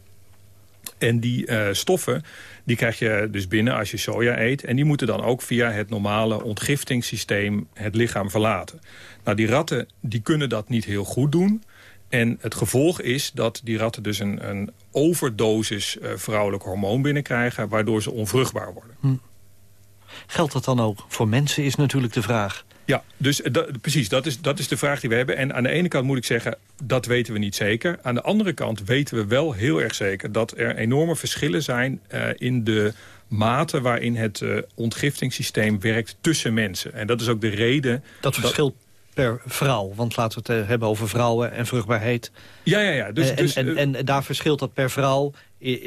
[SPEAKER 15] En die uh, stoffen die krijg je dus binnen als je soja eet. En die moeten dan ook via het normale ontgiftingssysteem het lichaam verlaten. Nou, die ratten die kunnen dat niet heel goed doen. En het gevolg is dat die ratten dus een, een overdosis uh, vrouwelijk hormoon binnenkrijgen... waardoor ze onvruchtbaar worden. Hm.
[SPEAKER 3] Geldt dat dan ook voor mensen, is natuurlijk de vraag.
[SPEAKER 15] Ja, dus dat, precies, dat is, dat is de vraag die we hebben. En aan de ene kant moet ik zeggen, dat weten we niet zeker. Aan de andere kant weten we wel heel erg zeker... dat er enorme verschillen zijn uh, in de mate waarin het uh, ontgiftingssysteem werkt tussen mensen. En dat is ook de reden...
[SPEAKER 3] Dat verschilt per vrouw, want laten we het hebben over vrouwen en vruchtbaarheid.
[SPEAKER 15] Ja, ja, ja. Dus,
[SPEAKER 3] en,
[SPEAKER 15] dus,
[SPEAKER 3] en, en, en daar verschilt dat per vrouw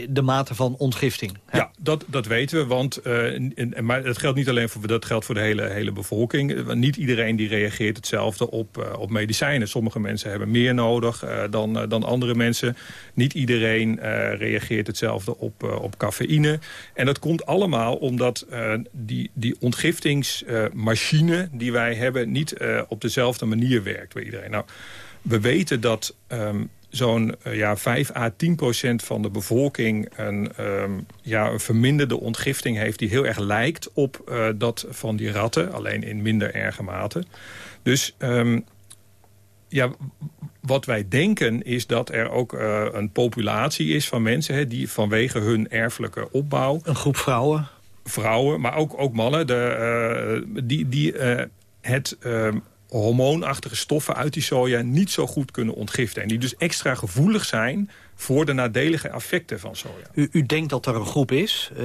[SPEAKER 3] de mate van ontgifting.
[SPEAKER 15] Ja, dat, dat weten we. Want, uh, maar dat geldt niet alleen voor, dat geldt voor de hele, hele bevolking. Niet iedereen die reageert hetzelfde op, uh, op medicijnen. Sommige mensen hebben meer nodig dan, dan andere mensen. Niet iedereen reageert hetzelfde op, op cafeïne. En dat komt allemaal omdat die, die ontgiftingsmachine die wij hebben... niet op dezelfde manier werkt bij iedereen. Nou, we weten dat... Um, zo'n uh, ja, 5 à 10 procent van de bevolking een, um, ja, een verminderde ontgifting heeft... die heel erg lijkt op uh, dat van die ratten, alleen in minder erge mate. Dus um, ja, wat wij denken is dat er ook uh, een populatie is van mensen... Hè, die vanwege hun erfelijke opbouw...
[SPEAKER 3] Een groep vrouwen?
[SPEAKER 15] Vrouwen, maar ook, ook mannen, de, die, die het um, hormoonachtige stoffen uit die soja niet zo goed kunnen ontgiften. En die dus extra gevoelig zijn voor de nadelige effecten van soja.
[SPEAKER 3] U, u denkt dat er een groep is. Uh,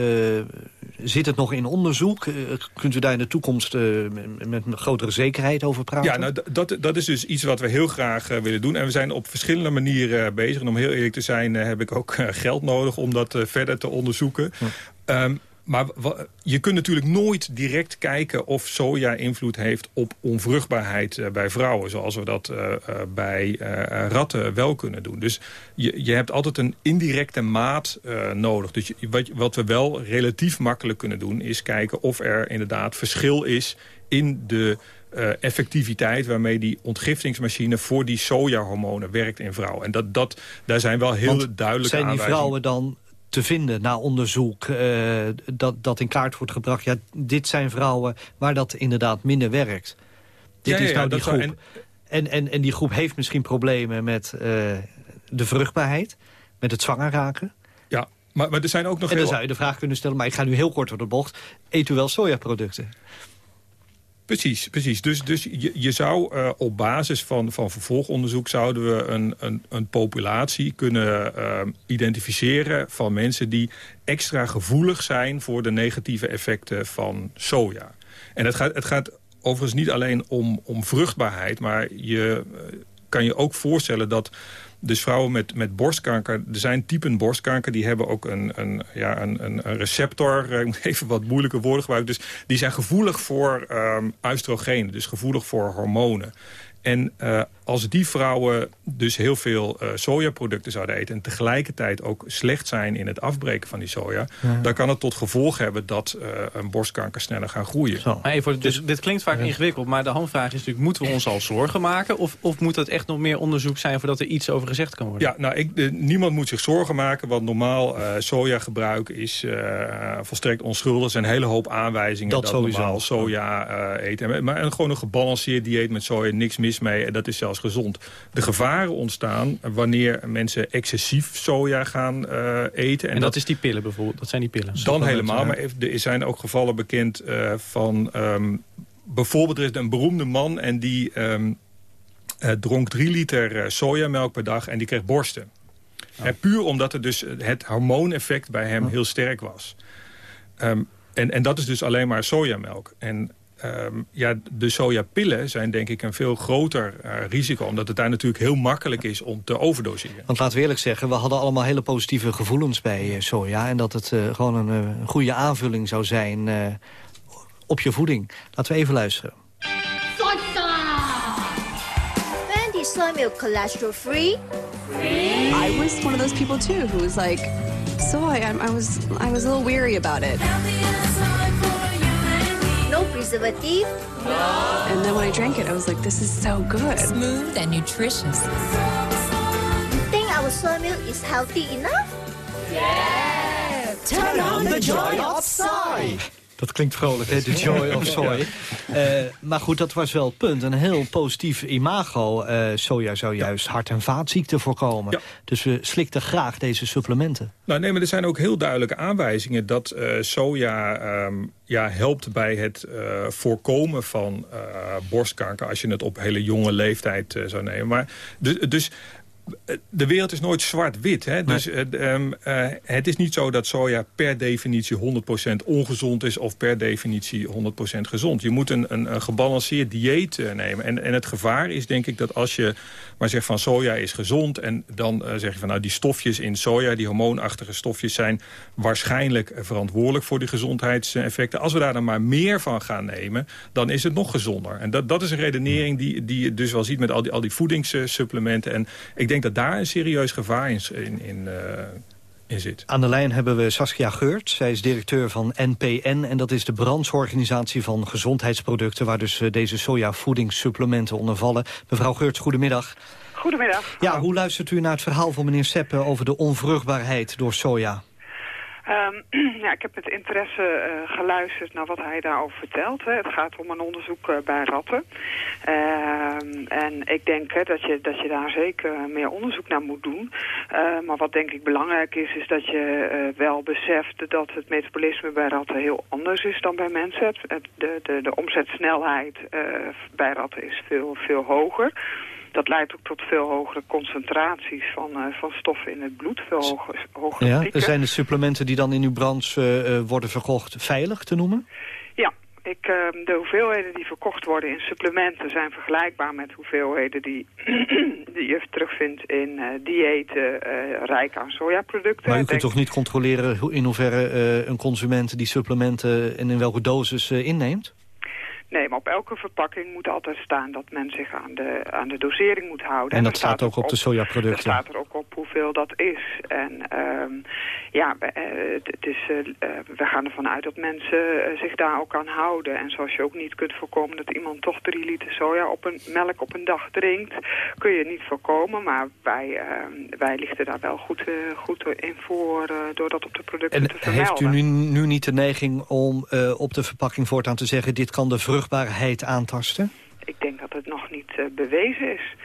[SPEAKER 3] zit het nog in onderzoek? Uh, kunt u daar in de toekomst uh, met, met grotere zekerheid over praten?
[SPEAKER 15] Ja, nou, dat, dat is dus iets wat we heel graag willen doen. En we zijn op verschillende manieren bezig. En om heel eerlijk te zijn heb ik ook geld nodig om dat verder te onderzoeken. Um, maar je kunt natuurlijk nooit direct kijken of soja invloed heeft op onvruchtbaarheid uh, bij vrouwen. Zoals we dat uh, uh, bij ratten wel kunnen doen. Dus je, je hebt altijd een indirecte maat nodig. Dus je, wat, wat we wel relatief makkelijk kunnen doen is kijken of er inderdaad verschil is in de uh, effectiviteit waarmee die ontgiftingsmachine voor die sojahormonen werkt in vrouwen. En dat, dat, daar zijn wel heel
[SPEAKER 3] Want
[SPEAKER 15] duidelijke
[SPEAKER 3] zijn die vrouwen dan te vinden na onderzoek uh, dat, dat in kaart wordt gebracht. Ja, dit zijn vrouwen waar dat inderdaad minder werkt. Dit
[SPEAKER 15] ja,
[SPEAKER 3] is nou
[SPEAKER 15] ja,
[SPEAKER 3] die groep.
[SPEAKER 15] En...
[SPEAKER 3] En, en, en die groep heeft misschien problemen met uh, de vruchtbaarheid, met het zwanger raken.
[SPEAKER 15] Ja, maar, maar er zijn ook nog
[SPEAKER 3] En dan
[SPEAKER 15] heel...
[SPEAKER 3] zou je de vraag kunnen stellen, maar ik ga nu heel kort door de bocht. Eet u wel sojaproducten?
[SPEAKER 15] Precies, precies. Dus, dus je, je zou uh, op basis van, van vervolgonderzoek... zouden we een, een, een populatie kunnen uh, identificeren van mensen... die extra gevoelig zijn voor de negatieve effecten van soja. En het gaat, het gaat overigens niet alleen om, om vruchtbaarheid... maar je uh, kan je ook voorstellen dat dus vrouwen met, met borstkanker, er zijn typen borstkanker... die hebben ook een, een, ja, een, een receptor, ik moet even wat moeilijke woorden gebruiken... dus die zijn gevoelig voor um, oestrogenen, dus gevoelig voor hormonen. En uh, als die vrouwen dus heel veel uh, sojaproducten zouden eten... en tegelijkertijd ook slecht zijn in het afbreken van die soja... Ja. dan kan het tot gevolg hebben dat uh, een borstkanker sneller gaat groeien.
[SPEAKER 2] Zo. Maar even, dus, dit klinkt vaak ja. ingewikkeld, maar de handvraag is natuurlijk... moeten we ons al zorgen maken of, of moet het echt nog meer onderzoek zijn... voordat er iets over gezegd kan worden?
[SPEAKER 15] Ja, nou, ik, de, niemand moet zich zorgen maken, want normaal sojagebruik is volstrekt onschuldig. Er zijn een hele hoop aanwijzingen dat,
[SPEAKER 3] dat
[SPEAKER 15] normaal soja eten. Maar een, gewoon een gebalanceerd dieet met soja, niks mis mis mee en dat is zelfs gezond. De gevaren ontstaan wanneer mensen excessief soja gaan eten.
[SPEAKER 2] En, dat, is die pillen bijvoorbeeld, dat zijn die pillen?
[SPEAKER 15] Dan helemaal, maar er zijn ook gevallen bekend van... Um, bijvoorbeeld, er is een beroemde man en die um, dronk drie liter sojamelk per dag en die kreeg borsten. Oh. puur omdat er dus het hormooneffect bij hem oh. heel sterk was. Um, en, en dat is dus alleen maar sojamelk. En um, ja, de sojapillen zijn denk ik een veel groter uh, risico... omdat het daar natuurlijk heel makkelijk is om te overdoseren.
[SPEAKER 3] Want laten we eerlijk zeggen, we hadden allemaal hele positieve gevoelens bij uh, soja... en dat het uh, gewoon een goede aanvulling zou zijn op je voeding. Laten we even luisteren.
[SPEAKER 16] Wendy soy milk cholesterol free?
[SPEAKER 17] free? I was one of those people too who was like, soy, I, I was, I was a little weary about it.
[SPEAKER 16] No preservative?
[SPEAKER 17] No. And then when I drank it, I was like, this is so good.
[SPEAKER 18] Smooth and nutritious.
[SPEAKER 16] You think our soy milk is healthy enough?
[SPEAKER 18] Yeah!
[SPEAKER 19] Turn on the joy of soy!
[SPEAKER 3] Dat klinkt vrolijk, hè? De joy of soy. Uh, maar goed, dat was wel het punt. Een heel positief imago. Uh, soja zou juist hart- en vaatziekten voorkomen. Dus we slikten graag deze supplementen.
[SPEAKER 15] Nou nee, maar er zijn ook heel duidelijke aanwijzingen... dat uh, soja um, ja, helpt bij het voorkomen van borstkanker... als je het op hele jonge leeftijd zou nemen. Maar dus de wereld is nooit zwart-wit. Dus um, uh, het is niet zo dat soja per definitie 100% ongezond is... of per definitie 100% gezond. Je moet een, een, een gebalanceerd dieet uh, nemen. En, en het gevaar is denk ik dat als je maar zegt van soja is gezond... en dan zeg je van nou die stofjes in soja, die hormoonachtige stofjes... zijn waarschijnlijk verantwoordelijk voor die gezondheidseffecten. Als we daar dan maar meer van gaan nemen, dan is het nog gezonder. En dat, dat is een redenering die, die je dus wel ziet met al die, al die voedingssupplementen. En ik denk denk dat daar een serieus gevaar in, in, uh, in zit.
[SPEAKER 3] Aan de lijn hebben we Saskia Geurt. Zij is directeur van NPN en dat is de brandsorganisatie van gezondheidsproducten... waar dus uh, deze soja-voedingssupplementen onder vallen. Mevrouw Geurt, goedemiddag.
[SPEAKER 20] Goedemiddag.
[SPEAKER 3] Ja, hoe luistert u naar het verhaal van meneer Seppe over de onvruchtbaarheid door soja?
[SPEAKER 20] Um, ja, ik heb met interesse uh, geluisterd naar wat hij daarover vertelt. Hè. Het gaat om een onderzoek uh, bij ratten. Uh, en ik denk hè, dat, je, dat je daar zeker meer onderzoek naar moet doen. Uh, maar wat denk ik belangrijk is, is dat je wel beseft dat het metabolisme bij ratten heel anders is dan bij mensen. De, de, de omzetsnelheid bij ratten is veel, veel hoger dat leidt ook tot veel hogere concentraties van, uh, van stoffen in het bloed. Veel hoger, hogere
[SPEAKER 3] ja, pieken. Zijn de supplementen die dan in uw branche uh, worden verkocht veilig te noemen?
[SPEAKER 20] Ja, ik, uh, de hoeveelheden die verkocht worden in supplementen zijn vergelijkbaar met hoeveelheden die, die je terugvindt in uh, diëten rijk aan sojaproducten.
[SPEAKER 3] Maar u kunt toch niet controleren in hoeverre een consument die supplementen en in welke dosis inneemt?
[SPEAKER 20] Nee, maar op elke verpakking moet altijd staan dat men zich aan de, aan de dosering moet houden.
[SPEAKER 3] En dat staat, ook op, de sojaproducten? Er
[SPEAKER 20] staat er ook op hoeveel dat is. En um, ja, uh, het is, uh, we gaan ervan uit dat mensen zich daar ook aan houden. En zoals je ook niet kunt voorkomen dat iemand toch drie liter soja op een melk op een dag drinkt, kun je niet voorkomen. Maar wij, uh, wij lichten daar wel goed, goed in voor door dat op de producten
[SPEAKER 3] en
[SPEAKER 20] te vermelden.
[SPEAKER 3] heeft u nu, nu niet de neiging om op de verpakking voortaan te zeggen... dit kan de vruchtbaarheid aantasten?
[SPEAKER 20] Ik denk dat het nog niet bewezen is.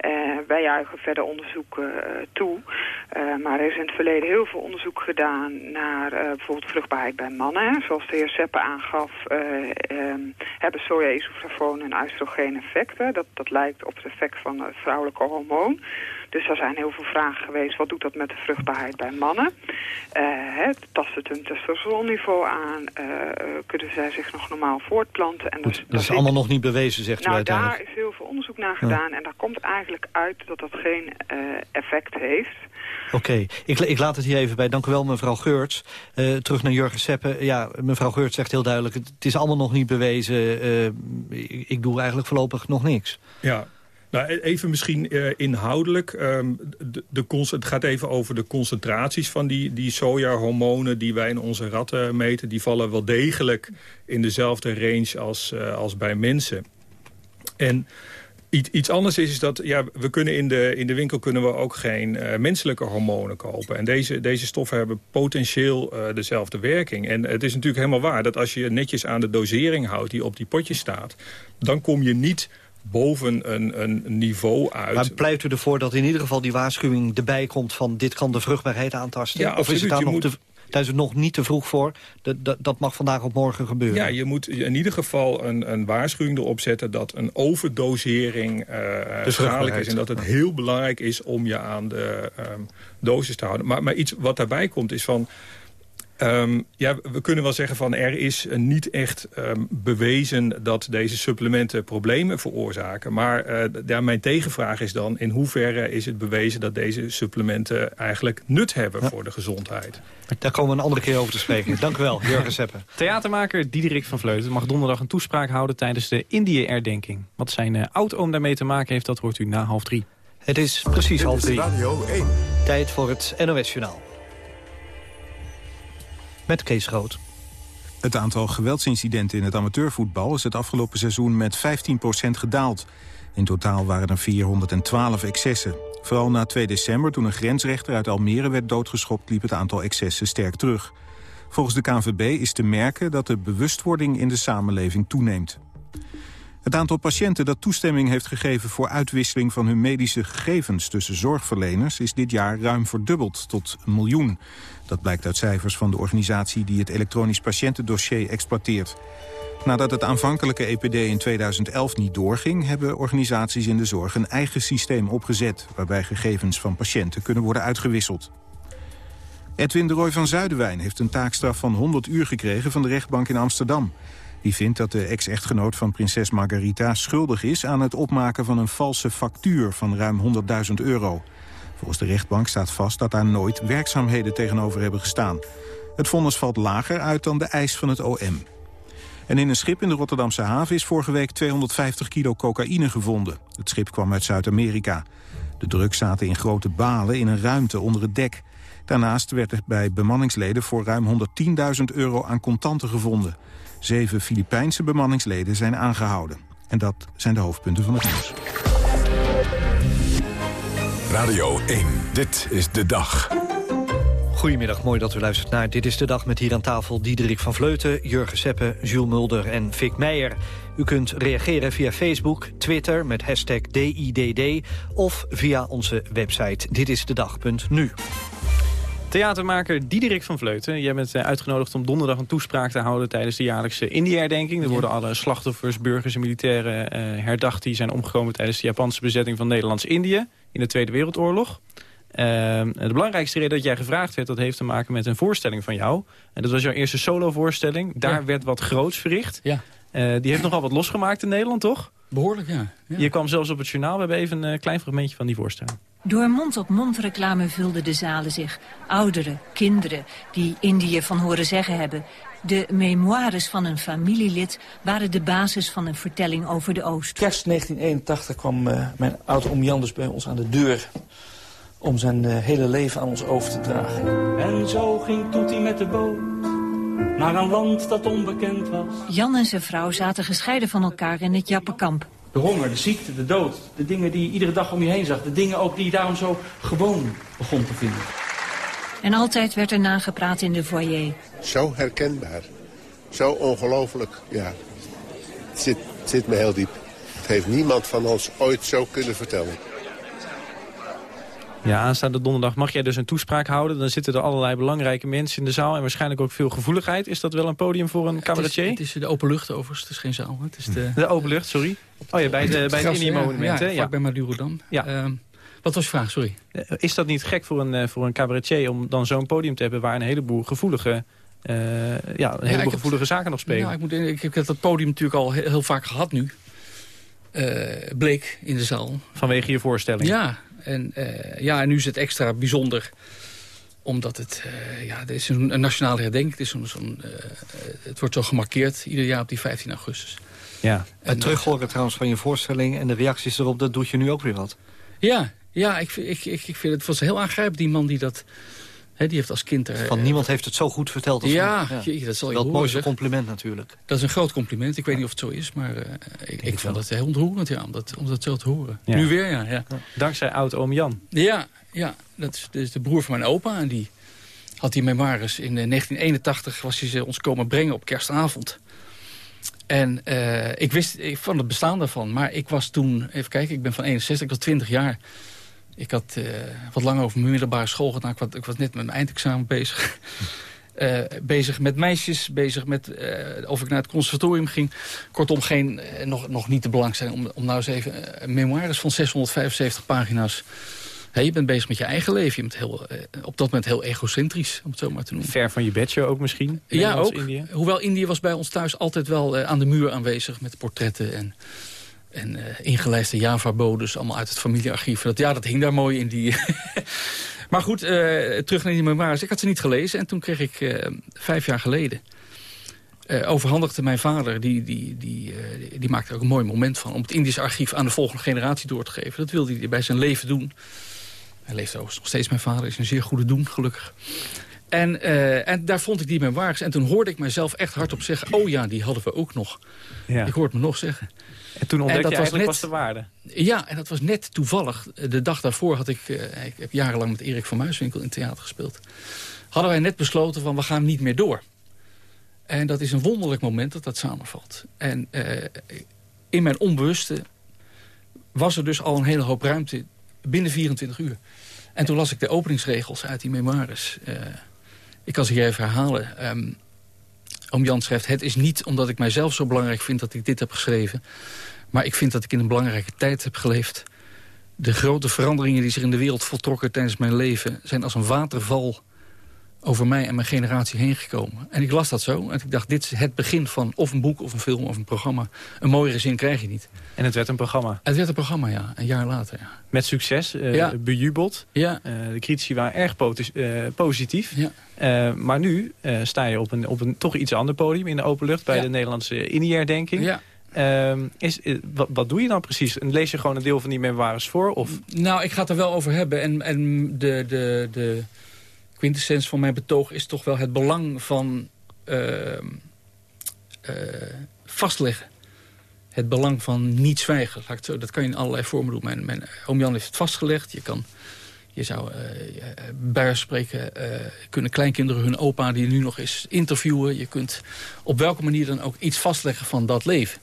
[SPEAKER 20] Uh, wij juichen verder onderzoek uh, toe. Maar er is in het verleden heel veel onderzoek gedaan naar bijvoorbeeld vruchtbaarheid bij mannen. Zoals de heer Seppe aangaf, um, hebben soja-isoflavonen een oestrogeen effect. Dat, dat lijkt op het effect van het vrouwelijke hormoon. Dus er zijn heel veel vragen geweest. Wat doet dat met de vruchtbaarheid bij mannen? Uh, tast het hun testosteronniveau aan? Uh, kunnen zij zich nog normaal voortplanten? En
[SPEAKER 3] Goed, dat is allemaal nog niet bewezen, zegt
[SPEAKER 20] nou,
[SPEAKER 3] u uiteindelijk.
[SPEAKER 20] daar is heel veel onderzoek naar gedaan. En daar komt eigenlijk uit dat dat geen uh, effect heeft.
[SPEAKER 3] Oké, okay. ik, ik, laat het hier even bij. Dank u wel, mevrouw Geurts. Uh, terug naar Jurgen Seppe. Ja, mevrouw Geurts zegt heel duidelijk... het is allemaal nog niet bewezen. Uh, ik, ik doe eigenlijk voorlopig nog niks.
[SPEAKER 15] Ja, nou, e- even misschien uh, inhoudelijk. Um, de, de het gaat even over de concentraties van die, die sojahormonen... die wij in onze ratten meten. Die vallen wel degelijk in dezelfde range als, uh, als bij mensen. En iets, anders is, is dat ja, we kunnen in, de, in de winkel kunnen we ook geen uh, menselijke hormonen kopen. En deze, deze stoffen hebben potentieel dezelfde werking. En het is natuurlijk helemaal waar dat als je netjes aan de dosering houdt... die op die potjes staat, dan kom je niet boven een, een niveau uit.
[SPEAKER 3] Maar pleit u ervoor dat in ieder geval die waarschuwing erbij komt... van dit kan de vruchtbaarheid aantasten?
[SPEAKER 15] Ja,
[SPEAKER 3] of is het daar nog,
[SPEAKER 15] moet...
[SPEAKER 3] te, daar is het nog niet te vroeg voor? Dat, dat, dat, mag vandaag of morgen gebeuren?
[SPEAKER 15] Ja, je moet in ieder geval een, een waarschuwing erop zetten... dat een overdosering uh, schadelijk is. En dat het heel belangrijk is om je aan de um, dosis te houden. Maar, maar iets wat daarbij komt is van... Um, ja, we kunnen wel zeggen van er is niet echt um, bewezen dat deze supplementen problemen veroorzaken. Maar uh, ja, mijn tegenvraag is dan in hoeverre is het bewezen dat deze supplementen eigenlijk nut hebben ja. voor de gezondheid.
[SPEAKER 3] Daar komen we een andere keer over te spreken. Dank u wel, Jurgen Seppen.
[SPEAKER 2] Theatermaker Diederik van Vleuten mag donderdag een toespraak houden tijdens de Indië-erdenking. Wat zijn uh, oud-oom daarmee te maken heeft, dat hoort u na half drie.
[SPEAKER 3] Het is precies
[SPEAKER 1] Dit
[SPEAKER 3] half
[SPEAKER 1] is
[SPEAKER 3] drie.
[SPEAKER 1] Radio 1.
[SPEAKER 3] Tijd voor het NOS-journaal. Met Kees Groot.
[SPEAKER 4] Het aantal geweldsincidenten in het amateurvoetbal is het afgelopen seizoen met 15% gedaald. In totaal waren er 412 excessen. Vooral na 2 december, toen een grensrechter uit Almere werd doodgeschopt... liep het aantal excessen sterk terug. Volgens de KNVB is te merken dat de bewustwording in de samenleving toeneemt. Het aantal patiënten dat toestemming heeft gegeven voor uitwisseling van hun medische gegevens tussen zorgverleners is dit jaar ruim verdubbeld tot een miljoen. Dat blijkt uit cijfers van de organisatie die het elektronisch patiëntendossier exploiteert. Nadat het aanvankelijke EPD in 2011 niet doorging... hebben organisaties in de zorg een eigen systeem opgezet... waarbij gegevens van patiënten kunnen worden uitgewisseld. Edwin de Roy van Zuidenwijn heeft een taakstraf van 100 uur gekregen... van de rechtbank in Amsterdam. Die vindt dat de ex-echtgenoot van prinses Margarita schuldig is... aan het opmaken van een valse factuur van ruim 100.000 euro. Volgens de rechtbank staat vast dat daar nooit werkzaamheden tegenover hebben gestaan. Het vonnis valt lager uit dan de eis van het OM. En in een schip in de Rotterdamse haven is vorige week 250 kilo cocaïne gevonden. Het schip kwam uit Zuid-Amerika. De drugs zaten in grote balen in een ruimte onder het dek. Daarnaast werd er bij bemanningsleden voor ruim 110.000 euro aan contanten gevonden. Zeven Filipijnse bemanningsleden zijn aangehouden. En dat zijn de hoofdpunten van het nieuws.
[SPEAKER 1] Radio 1, dit is de dag.
[SPEAKER 3] Goedemiddag, mooi dat u luistert naar Dit is de Dag... met hier aan tafel Diederik van Vleuten, Jurgen Seppen, Jules Mulder en Fik Meijer. U kunt reageren via Facebook, Twitter met hashtag DIDD... of via onze website ditisdedag.nu.
[SPEAKER 2] Theatermaker Diederik van Vleuten. Jij bent uitgenodigd om donderdag een toespraak te houden... tijdens de jaarlijkse India-herdenking. Er worden alle slachtoffers, burgers en militairen uh, herdacht... die zijn omgekomen tijdens de Japanse bezetting van Nederlands-Indië... in de Tweede Wereldoorlog. Uh, de belangrijkste reden dat jij gevraagd werd... dat heeft te maken met een voorstelling van jou. En dat was jouw eerste solo-voorstelling. Daar ja. werd wat groots verricht.
[SPEAKER 7] Ja.
[SPEAKER 2] Uh, die heeft nogal wat losgemaakt in Nederland, toch?
[SPEAKER 7] Behoorlijk, ja. ja.
[SPEAKER 2] Je kwam zelfs op het journaal. We hebben even een klein fragmentje van die voorstelling.
[SPEAKER 21] Door mond-op-mond reclame vulden de zalen zich. Ouderen, kinderen, die Indië van horen zeggen hebben. De memoires van een familielid waren de basis van een vertelling over de Oost.
[SPEAKER 22] Kerst 1981 kwam uh, mijn oud-oom Jan dus bij ons aan de deur om zijn uh, hele leven aan ons over te dragen.
[SPEAKER 23] En zo ging Toetie met de boot naar een land dat onbekend was.
[SPEAKER 21] Jan en zijn vrouw zaten gescheiden van elkaar in het Jappenkamp.
[SPEAKER 23] De honger, de ziekte, de dood, de dingen die je iedere dag om je heen zag. De dingen ook die je daarom zo gewoon begon te vinden.
[SPEAKER 21] En altijd werd er nagepraat in de foyer.
[SPEAKER 24] Zo herkenbaar. Zo ongelooflijk, ja. Het zit, het zit me heel diep. Het heeft niemand van ons ooit zo kunnen vertellen.
[SPEAKER 2] Ja, aanstaande donderdag mag jij dus een toespraak houden. Dan zitten er allerlei belangrijke mensen in de zaal... en waarschijnlijk ook veel gevoeligheid. Is dat wel een podium voor een cabaretier?
[SPEAKER 7] Het is, het is de open lucht overigens, het is geen zaal. Het is de,
[SPEAKER 2] de open lucht, sorry. Oh ja, bij, de, bij het Indië-monument,
[SPEAKER 7] ja? Ja, bij Madurodam.
[SPEAKER 2] Ja.
[SPEAKER 7] Uh, wat was je vraag, sorry?
[SPEAKER 2] Is dat niet gek voor een, voor een cabaretier om dan zo'n podium te hebben... waar een heleboel gevoelige... Uh, ja, een heleboel ja, gevoelige zaken nog spelen.
[SPEAKER 7] Ik, moet, ik heb dat podium natuurlijk al heel, heel vaak gehad nu. Uh, bleek in de zaal.
[SPEAKER 2] Vanwege je voorstelling?
[SPEAKER 7] Ja, en, uh, ja, en nu is het extra bijzonder omdat het, uh, ja, het is een, een nationale herdenking. Het, is zo'n, zo'n, uh, het wordt zo gemarkeerd ieder jaar op die 15 augustus.
[SPEAKER 3] Ja. En, en terug horen trouwens van je voorstelling en de reacties erop, dat doet je nu ook weer wat.
[SPEAKER 7] Ja, ja ik, ik, ik, ik vind het was heel aangrijpend, die man die dat... He, die heeft als kind... Er,
[SPEAKER 3] van niemand heeft het zo goed verteld als
[SPEAKER 7] ja, ja. Dat zal je
[SPEAKER 3] Wel
[SPEAKER 7] het
[SPEAKER 3] mooiste compliment natuurlijk.
[SPEAKER 7] Dat is een groot compliment. Ik weet niet of het zo is, maar uh, ik, ik vond het heel ontroerend ja, om, dat, om dat zo te horen.
[SPEAKER 2] Ja.
[SPEAKER 7] Nu weer, ja. ja.
[SPEAKER 2] Dankzij oud-oom Jan.
[SPEAKER 7] Ja, ja dat, is, dat is de broer van mijn opa. En die had die memoires in 1981 was hij ze ons komen brengen op kerstavond. En uh, ik wist van het bestaan daarvan. Maar ik was toen, even kijken, ik ben van 61, ik was 20 jaar. Ik had uh, wat lang over mijn middelbare school gedaan. Ik was, ik was net met mijn eindexamen bezig. Uh, bezig met meisjes, bezig met of ik naar het conservatorium ging. Kortom, geen, nog, nog niet de belangstelling om, om nou eens even... memoires van 675 pagina's je bent bezig met je eigen leven. Je bent heel, eh, op dat moment heel egocentrisch, om het zo maar te noemen.
[SPEAKER 2] Ver van je bedje ook misschien?
[SPEAKER 7] Ja, ook. Indië. Hoewel Indië was bij ons thuis altijd wel aan de muur aanwezig... met portretten en, en uh, ingelijste Java-bodes, allemaal uit het familiearchief. Dat, ja, dat hing daar mooi in die... maar goed, terug naar die memoires. Ik had ze niet gelezen en toen kreeg ik vijf jaar geleden... overhandigde mijn vader, die, die, die, die maakte er ook een mooi moment van... om het Indische archief aan de volgende generatie door te geven. Dat wilde hij bij zijn leven doen. Hij leeft overigens nog steeds, mijn vader is een zeer goede doen, gelukkig. En, uh, en daar vond ik die memoires. En toen hoorde ik mezelf echt hardop zeggen... oh ja, die hadden we ook nog. Ja. Ik hoorde me nog zeggen.
[SPEAKER 2] En toen ontdekte je eigenlijk net, was de waarde.
[SPEAKER 7] Ja, en dat was net toevallig. De dag daarvoor had ik... Uh, ik heb jarenlang met Erik van Muiswinkel in theater gespeeld. Hadden wij net besloten van we gaan niet meer door. En dat is een wonderlijk moment dat dat samenvalt. En uh, in mijn onbewuste was er dus al een hele hoop ruimte binnen 24 uur. En toen las ik de openingsregels uit die memoires. Uh, ik kan ze hier even herhalen. Um, Oom Jan schrijft... Het is niet omdat ik mijzelf zo belangrijk vind dat ik dit heb geschreven... maar ik vind dat ik in een belangrijke tijd heb geleefd. De grote veranderingen die zich in de wereld voltrokken tijdens mijn leven... zijn als een waterval over mij en mijn generatie heen gekomen. En ik las dat zo en ik dacht, dit is het begin van of een boek of een film of een programma. Een mooiere zin krijg je niet.
[SPEAKER 2] En het werd een programma?
[SPEAKER 7] Het werd een programma, ja. Een jaar later, ja.
[SPEAKER 2] Met succes, uh, ja. bejubeld. Ja. Uh, de critici waren erg uh, positief. Ja. maar nu sta je op een, op een toch iets ander podium in de open lucht... bij de Nederlandse INI-herdenking. Ja. Ehm, is, wat, wat, doe je dan precies? Lees je gewoon een deel van die memoires voor? Of?
[SPEAKER 7] Nou, ik ga het er wel over hebben. En, en de... de, de quintessens van mijn betoog is toch wel het belang van uh, uh, vastleggen. Het belang van niet zwijgen. Dat kan je in allerlei vormen doen. Mijn, mijn oom Jan heeft het vastgelegd. Je, kan, je zou uh, spreken kunnen kleinkinderen hun opa die nu nog is interviewen. Je kunt op welke manier dan ook iets vastleggen van dat leven.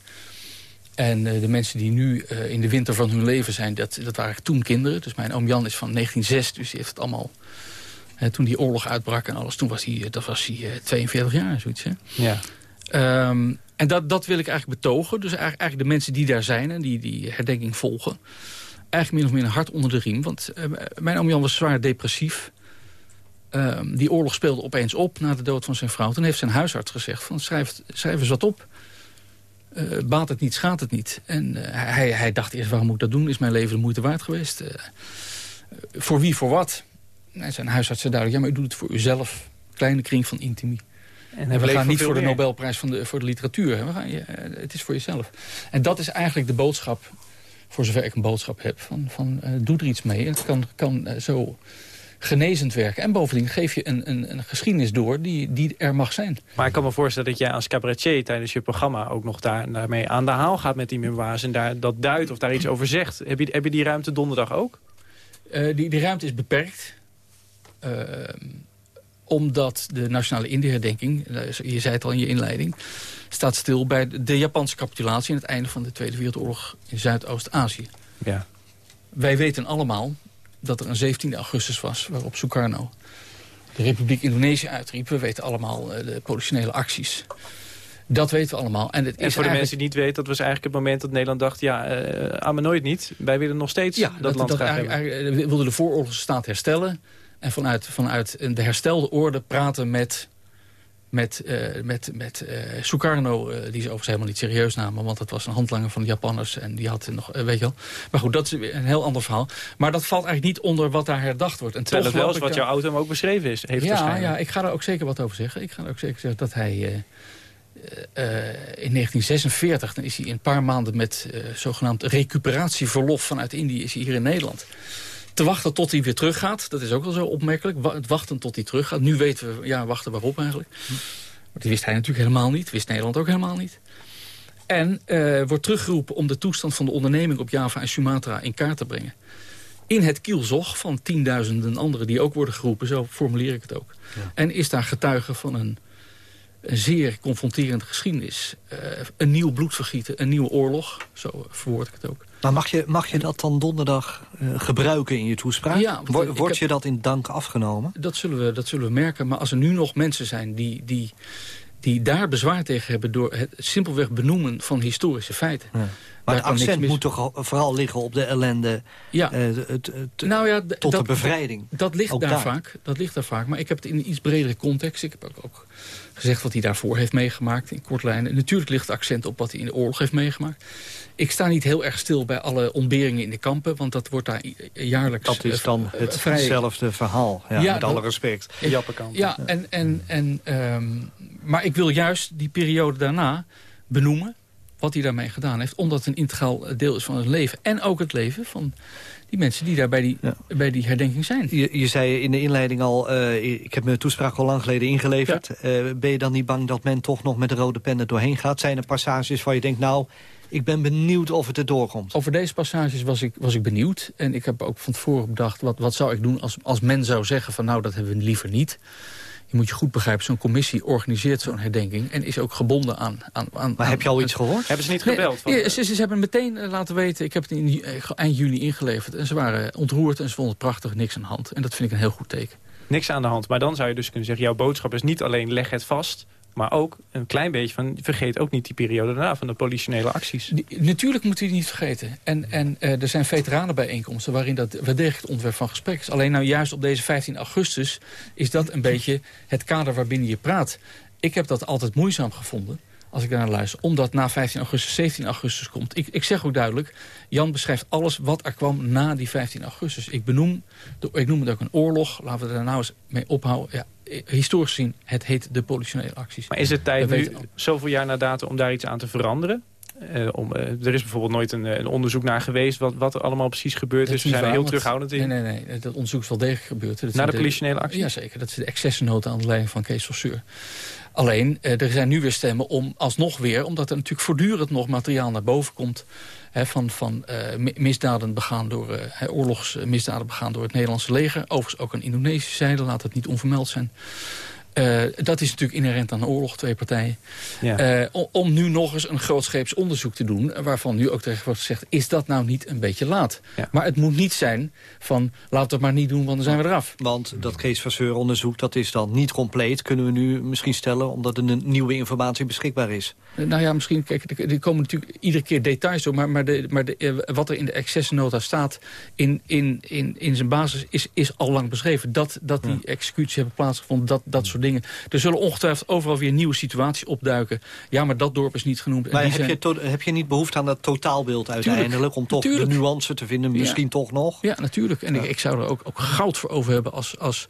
[SPEAKER 7] En de mensen die nu in de winter van hun leven zijn, dat, dat waren toen kinderen. Dus mijn oom Jan is van 1906, dus die heeft het allemaal toen die oorlog uitbrak en alles, toen was hij, dat was hij 42 jaar, zoiets. Hè?
[SPEAKER 2] Ja.
[SPEAKER 7] Um, en dat, dat wil ik eigenlijk betogen. Dus eigenlijk, de mensen die daar zijn en die die herdenking volgen... eigenlijk min of meer een hart onder de riem. Want uh, mijn oom Jan was zwaar depressief. Uh, die oorlog speelde opeens op na de dood van zijn vrouw. Toen heeft zijn huisarts gezegd van schrijf, schrijf eens wat op. Uh, baat het niet, schaadt het niet. En hij, hij dacht eerst, waarom moet ik dat doen? Is mijn leven de moeite waard geweest? voor wie, voor wat? En zijn huisarts zei duidelijk, ja, maar u doet het voor uzelf. Kleine kring van intimie. En we gaan niet voor de Nobelprijs van de, voor de literatuur. We gaan, eh, het is voor jezelf. En dat is eigenlijk de boodschap, voor zover ik een boodschap heb... van, van uh, doe er iets mee. En het kan, kan uh, zo genezend werken. En bovendien geef je een, een, een, geschiedenis door die, die er mag zijn.
[SPEAKER 2] Maar ik kan me voorstellen dat jij als cabaretier tijdens je programma... ook nog daar, daarmee aan de haal gaat met die memoires... en daar dat duidt of daar iets over zegt. Heb je, heb je die ruimte donderdag ook?
[SPEAKER 7] Uh, die, die ruimte is beperkt. Ehm, omdat de nationale Indië-herdenking, eh, je zei het al in je inleiding... staat stil bij de Japanse capitulatie... en het einde van de Tweede Wereldoorlog in Zuidoost-Azië.
[SPEAKER 2] Ja.
[SPEAKER 7] Wij weten allemaal dat er een 17 augustus was... waarop Sukarno de Republiek Indonesië uitriep. We weten allemaal uh, de politionele acties. Dat weten we allemaal. En, het
[SPEAKER 2] en
[SPEAKER 7] is
[SPEAKER 2] voor de mensen die niet weten, dat was eigenlijk het moment dat Nederland dacht... ja, uh, aan me nooit niet. Wij willen nog steeds ja, dat, land dat, graag hebben.
[SPEAKER 7] We wilden de vooroorlogse staat herstellen... En vanuit, vanuit de herstelde orde praten met, met, uh, met, met uh, Sukarno, uh, die ze overigens helemaal niet serieus namen. Want dat was een handlanger van de Japanners. En die had nog, weet je wel. Maar goed, dat is een heel ander verhaal. Maar dat valt eigenlijk niet onder wat daar herdacht wordt. En
[SPEAKER 2] Terwijl het wel is wat jouw auto hem ook beschreven is. Heeft
[SPEAKER 7] ja, ja, ik ga er ook zeker wat over zeggen. Ik ga ook zeker zeggen dat hij... in 1946 dan is hij een paar maanden met zogenaamd recuperatieverlof vanuit Indië... is hij hier in Nederland te wachten tot hij weer teruggaat. Dat is ook wel zo opmerkelijk. Het wachten tot hij teruggaat. Nu weten we, ja, wachten waarop eigenlijk. Maar dat wist hij natuurlijk helemaal niet. Wist Nederland ook helemaal niet. En uh, wordt teruggeroepen om de toestand van de onderneming op Java en Sumatra in kaart te brengen. In het kielzog van tienduizenden anderen die ook worden geroepen. Zo formuleer ik het ook. En is daar getuige van een een zeer confronterende geschiedenis. Uh, een nieuw bloedvergieten, een nieuwe oorlog. Zo verwoord ik het ook.
[SPEAKER 3] Maar mag je, mag je dat dan donderdag uh, gebruiken in je toespraak? Ja, Word, wordt je dat in dank afgenomen?
[SPEAKER 7] Dat zullen, we, dat zullen we merken. Maar als er nu nog mensen zijn die, die, die daar bezwaar tegen hebben... door het simpelweg benoemen van historische feiten... Ja.
[SPEAKER 3] Maar het accent moet toch vooral liggen op de ellende ja. Uh, het, het, nou ja, tot de bevrijding.
[SPEAKER 7] Dat, ligt daar, vaak, dat ligt daar vaak. Maar ik heb het in een iets bredere context. Ik heb ook, ook gezegd wat hij daarvoor heeft meegemaakt in korte lijnen. Natuurlijk ligt het accent op wat hij in de oorlog heeft meegemaakt. Ik sta niet heel erg stil bij alle ontberingen in de kampen, want dat wordt daar jaarlijks...
[SPEAKER 3] Dat is dan uh, hetzelfde verhaal, ja, ja met alle respect.
[SPEAKER 7] Jappenkant. Ja, en, en, en, um, maar ik wil juist die periode daarna benoemen wat hij daarmee gedaan heeft. Omdat het een integraal deel is van het leven. En ook het leven van die mensen die daar bij die, bij die herdenking zijn.
[SPEAKER 3] Je, je zei in de inleiding al, uh, ik heb mijn toespraak al lang geleden ingeleverd. Uh, ben je dan niet bang dat men toch nog met de rode pen er doorheen gaat? Zijn er passages waar je denkt, nou, ik ben benieuwd of het er doorkomt.
[SPEAKER 7] Over deze passages was ik, was ik benieuwd. En ik heb ook van tevoren bedacht, wat, wat zou ik doen als, als men zou zeggen van nou, dat hebben we liever niet je moet je goed begrijpen, zo'n commissie organiseert zo'n herdenking... en is ook gebonden aan... aan, aan
[SPEAKER 3] maar heb je al iets gehoord?
[SPEAKER 2] Hebben ze niet gebeld?
[SPEAKER 7] Nee, ze, ze, hebben meteen eh, laten weten, ik heb het in eh, eind juni ingeleverd... en ze waren ontroerd en ze vonden het prachtig, niks aan de hand. En dat vind ik een heel goed teken.
[SPEAKER 2] Niks aan de hand, maar dan zou je dus kunnen zeggen... jouw boodschap is niet alleen leg het vast... Maar ook een klein beetje van, vergeet ook niet die periode daarna van de politionele acties.
[SPEAKER 7] natuurlijk moet u die niet vergeten. En, en uh, er zijn veteranenbijeenkomsten waarin dat wel degelijk het onderwerp van gesprek is. Alleen nou juist op deze 15 augustus is dat een beetje het kader waarbinnen je praat. Ik heb dat altijd moeizaam gevonden als ik naar luister. Omdat na 15 augustus 17 augustus komt. Ik, ik zeg ook duidelijk, Jan beschrijft alles wat er kwam na die 15 augustus. Ik, benoem, ik noem het ook een oorlog. Laten we er nou eens mee ophouden. Ja, historisch gezien, het heet de politionele acties.
[SPEAKER 2] Maar is het tijd nu, zoveel jaar na datum, om daar iets aan te veranderen? Uh, om, uh, er is bijvoorbeeld nooit een, een, onderzoek naar geweest... wat, wat er allemaal precies gebeurd is. We zijn er heel terughoudend in.
[SPEAKER 7] Nee, nee, nee. Dat onderzoek is wel degelijk gebeurd.
[SPEAKER 2] Dat naar de politionele acties?
[SPEAKER 7] Jazeker. Dat is de excessennota aan de leiding van Kees Vasseur. Alleen, uh, er zijn nu weer stemmen om alsnog weer... omdat er natuurlijk voortdurend nog materiaal naar boven komt... Van, van misdaden begaan door... oorlogsmisdaden begaan door het Nederlandse leger. Overigens ook een Indonesische zijde, laat het niet onvermeld zijn. Uh, dat is natuurlijk inherent aan de oorlog, twee partijen. Ja. Uh, om nu nog eens een grootscheeps onderzoek te doen... waarvan nu ook terecht wordt gezegd... is dat nou niet een beetje laat? Ja. Maar het moet niet zijn van... laten we het maar niet doen, want dan zijn we eraf.
[SPEAKER 3] Want dat Kees onderzoek, dat is dan niet compleet... kunnen we nu misschien stellen... omdat er een nieuwe informatie beschikbaar is.
[SPEAKER 7] Uh, nou ja, misschien... Kijk, er komen natuurlijk iedere keer details door... maar, maar, de, maar de, wat er in de excessnota staat... in, in, in, in zijn basis is, is al lang beschreven. Dat, dat die executies hebben plaatsgevonden, dat, dat soort dingen. Er zullen ongetwijfeld overal weer nieuwe situaties opduiken. Ja, maar dat dorp is niet genoemd.
[SPEAKER 3] Maar heb, je heb je niet behoefte aan dat totaalbeeld uiteindelijk... om toch de nuance te vinden, misschien toch nog?
[SPEAKER 7] Ja, natuurlijk. En ik, ik, zou er ook, ook goud voor over hebben als... als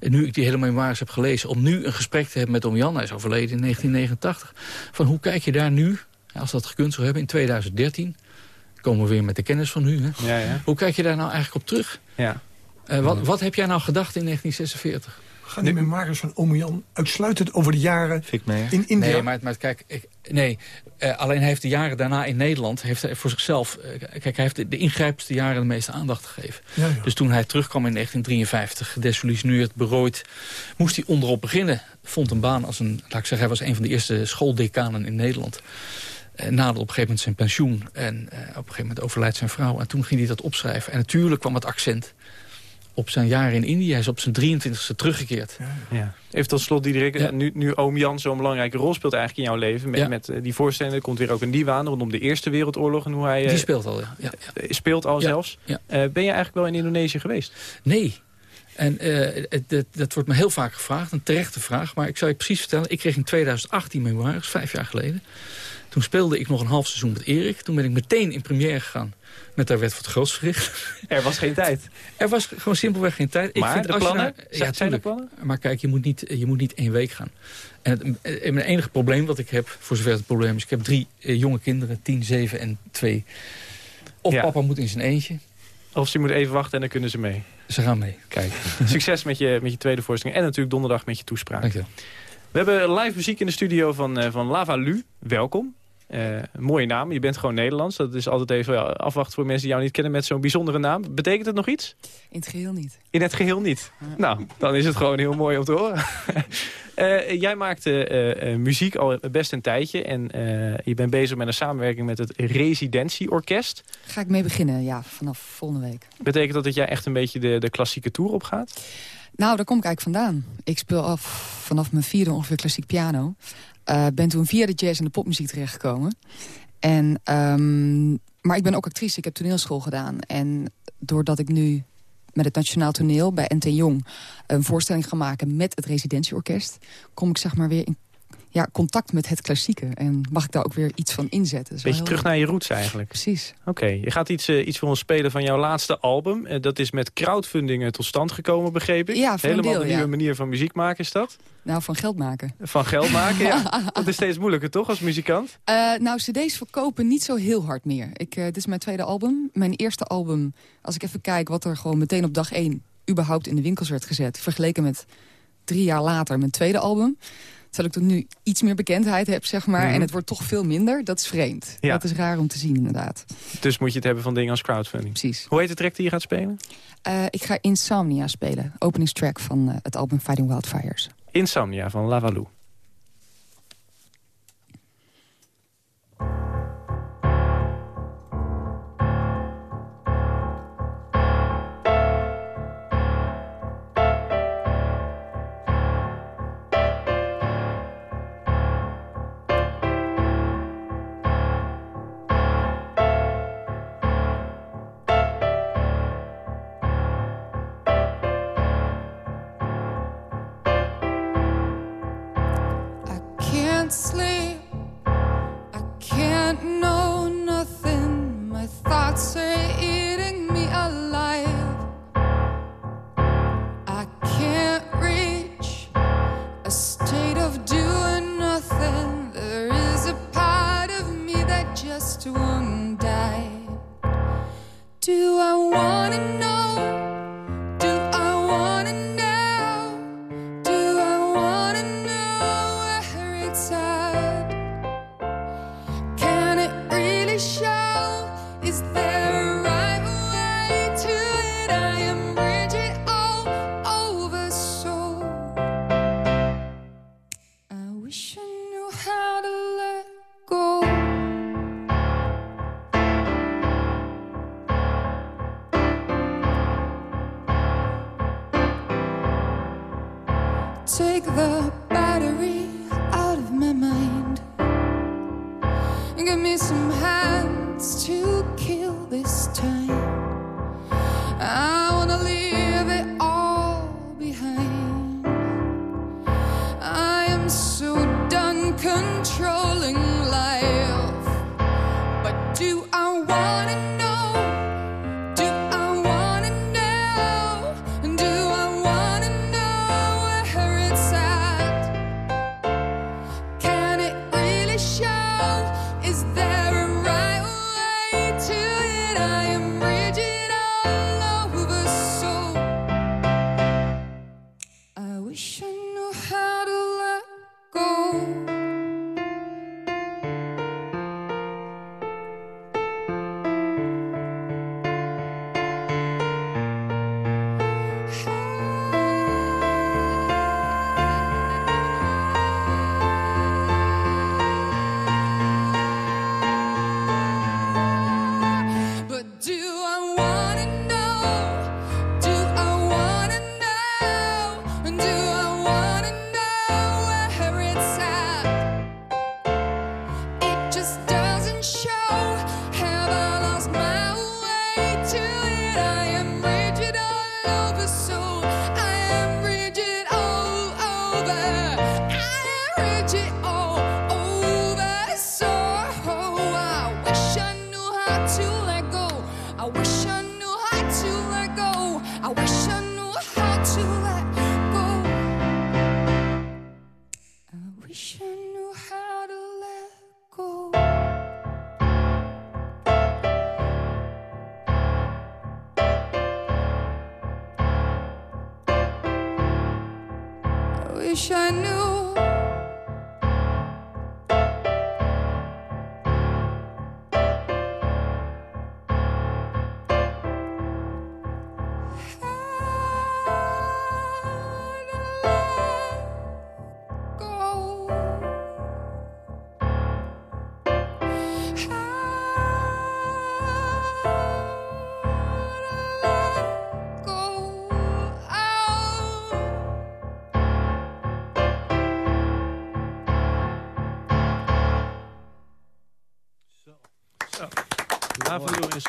[SPEAKER 7] nu ik die hele memoires heb gelezen... om nu een gesprek te hebben met Om Jan. Hij is overleden in 1989. Van hoe kijk je daar nu, als dat gekund zou hebben in 2013... komen we weer met de kennis van u. Hè? Ja, ja. Hoe kijk je daar nou eigenlijk op terug? Ja. Uh, wat, wat heb jij nou gedacht in 1946?
[SPEAKER 14] Gaan die memoires van Ome Jan uitsluitend over de jaren in India?
[SPEAKER 7] Nee, maar, maar kijk, ik, nee, uh, alleen hij heeft de jaren daarna in Nederland... heeft hij voor zichzelf, uh, kijk, hij heeft de, de ingrijpendste jaren de meeste aandacht gegeven. Ja, ja. Dus toen hij terugkwam in 1953, gedesillusioneerd, berooid... moest hij onderop beginnen. Vond een baan als een, laat ik zeggen, hij was een van de eerste schooldecanen in Nederland. Naderde op een gegeven moment zijn pensioen. En op een gegeven moment overlijdt zijn vrouw. En toen ging hij dat opschrijven. En natuurlijk kwam het accent op zijn jaren in India. Hij is op zijn 23e teruggekeerd.
[SPEAKER 2] Ja. Even tot slot, Diederik. Ja. Nu, nu oom Jan zo'n belangrijke rol speelt eigenlijk in jouw leven. Met, met uh, die voorstelling komt weer ook een nieuwe aan rondom de Eerste Wereldoorlog. En hoe hij,
[SPEAKER 7] uh, die speelt al, ja. ja.
[SPEAKER 2] Speelt al zelfs. Uh, ben je eigenlijk wel in Indonesië geweest?
[SPEAKER 7] Nee. En dat, dat, wordt me heel vaak gevraagd. Een terechte vraag. Maar ik zou je precies vertellen. Ik kreeg in 2018 memoires, vijf jaar geleden. Toen speelde ik nog een half seizoen met Erik. Toen ben ik meteen in première gegaan met daar werd wat groots verricht.
[SPEAKER 2] Er was geen tijd.
[SPEAKER 7] Er was gewoon simpelweg geen tijd.
[SPEAKER 2] Maar ik vind, de plannen? ja, zijn er plannen?
[SPEAKER 7] Maar kijk, je moet, niet, je moet niet één week gaan. En het, mijn enige probleem wat ik heb, voor zover het probleem is... ik heb drie eh, jonge kinderen, tien, zeven en twee. Of papa moet in zijn eentje.
[SPEAKER 2] Of ze moet even wachten en dan kunnen ze mee.
[SPEAKER 7] Ze gaan mee.
[SPEAKER 2] Kijk, succes met je, met je tweede voorstelling. En natuurlijk donderdag met je toespraak.
[SPEAKER 7] Dank je.
[SPEAKER 2] We hebben live muziek in de studio van, uh, van Lava Lu. Welkom.
[SPEAKER 25] Mooie naam, je bent gewoon Nederlands. Dat is altijd even afwachten voor mensen die jou niet kennen met zo'n bijzondere naam. Betekent het nog iets?
[SPEAKER 26] In het geheel niet.
[SPEAKER 25] In het geheel niet? Nou, dan is het gewoon heel mooi om te horen. Uh, jij maakt uh, muziek al best een tijdje. En je bent bezig met een samenwerking met het Residentieorkest.
[SPEAKER 26] Ga ik mee beginnen, ja, vanaf volgende week.
[SPEAKER 25] Betekent dat dat jij echt een beetje de, de klassieke tour op gaat?
[SPEAKER 26] Nou, daar kom ik eigenlijk vandaan. Ik speel af vanaf mijn vierde ongeveer klassiek piano. Ben toen via de jazz en de popmuziek terechtgekomen. En, um, maar ik ben ook actrice, ik heb toneelschool gedaan. En doordat ik nu met het Nationaal Toneel bij NT Jong... een voorstelling gaan maken met het residentieorkest... kom ik zeg maar weer in ja, contact met het klassieke. En mag ik daar ook weer iets van inzetten.
[SPEAKER 25] Beetje terug naar je roots eigenlijk.
[SPEAKER 26] Precies.
[SPEAKER 25] Oké, je gaat iets, uh, iets voor ons spelen van jouw laatste album. Uh, dat is met crowdfunding tot stand gekomen, begreep ik.
[SPEAKER 26] Ja,
[SPEAKER 25] Helemaal
[SPEAKER 26] een,
[SPEAKER 25] nieuwe manier van muziek maken is dat?
[SPEAKER 26] Nou, van geld maken.
[SPEAKER 25] Van geld maken, ja. Dat is steeds moeilijker, toch, als muzikant?
[SPEAKER 26] nou, cd's verkopen niet zo heel hard meer. Ik, dit is mijn tweede album. Mijn eerste album, als ik even kijk wat er gewoon meteen op dag één... überhaupt in de winkels werd gezet... vergeleken met drie jaar later mijn tweede album Terwijl ik tot nu iets meer bekendheid heb, zeg maar. Mhm. En het wordt toch veel minder. Dat is vreemd. Ja. Dat is raar om te zien, inderdaad.
[SPEAKER 25] Dus moet je het hebben van dingen als crowdfunding.
[SPEAKER 26] Precies.
[SPEAKER 25] Hoe heet de track die je gaat spelen?
[SPEAKER 26] Uh, ik ga Insomnia spelen. Openingstrack van uh, het album Fighting Wildfires.
[SPEAKER 25] Insomnia van Lavalou.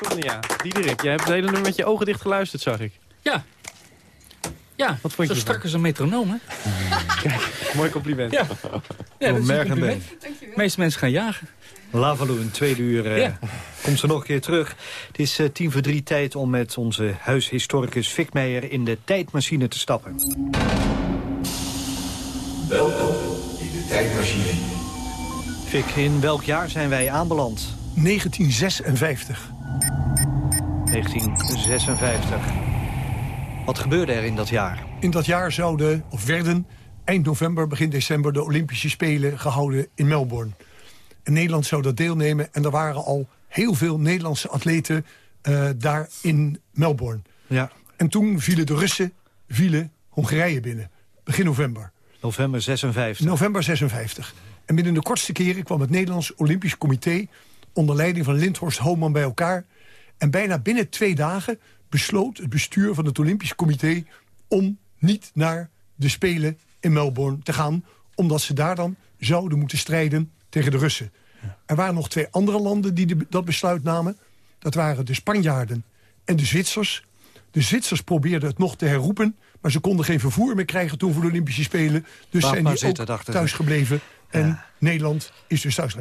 [SPEAKER 2] Sonia. Diederik, jij hebt het hele nummer met je ogen dicht geluisterd, zag ik.
[SPEAKER 7] Ja. Ja,
[SPEAKER 2] Wat vond
[SPEAKER 7] zo
[SPEAKER 2] je
[SPEAKER 7] strak als een metronoom, hè?
[SPEAKER 2] Kijk, mooi compliment.
[SPEAKER 7] Ja, ja dat is een compliment. De meeste mensen gaan jagen.
[SPEAKER 3] Lavalo, een tweede uur uh,
[SPEAKER 7] Ja.
[SPEAKER 3] komt ze nog een keer terug. Het is uh, tien voor drie tijd om met onze huishistoricus Fik Meijer in de tijdmachine te stappen.
[SPEAKER 27] Welkom in de tijdmachine.
[SPEAKER 3] Fik, in welk jaar zijn wij aanbeland?
[SPEAKER 14] 1956.
[SPEAKER 3] 1956. Wat gebeurde er in dat jaar?
[SPEAKER 14] In dat jaar zouden, of werden, eind november, begin december... de Olympische Spelen gehouden in Melbourne. En Nederland zou dat deelnemen. En er waren al heel veel Nederlandse atleten uh, daar in Melbourne.
[SPEAKER 3] Ja.
[SPEAKER 14] En toen vielen de Russen vielen Hongarije binnen. Begin november.
[SPEAKER 3] November 56.
[SPEAKER 14] November 56. En binnen de kortste keren kwam het Nederlands Olympisch Comité... onder leiding van Lindhorst Homan bij elkaar. En bijna binnen twee dagen besloot het bestuur van het Olympisch Comité... om niet naar de Spelen in Melbourne te gaan... omdat ze daar dan zouden moeten strijden tegen de Russen. Ja. Er waren nog twee andere landen die de, dat besluit namen. Dat waren de Spanjaarden en de Zwitsers. De Zwitsers probeerden het nog te herroepen... maar ze konden geen vervoer meer krijgen toen voor de Olympische Spelen. Dus
[SPEAKER 3] Laat
[SPEAKER 14] zijn die ook
[SPEAKER 3] dachten
[SPEAKER 14] thuis
[SPEAKER 3] ze.
[SPEAKER 14] gebleven. En
[SPEAKER 3] Ja.
[SPEAKER 14] Nederland is dus thuis.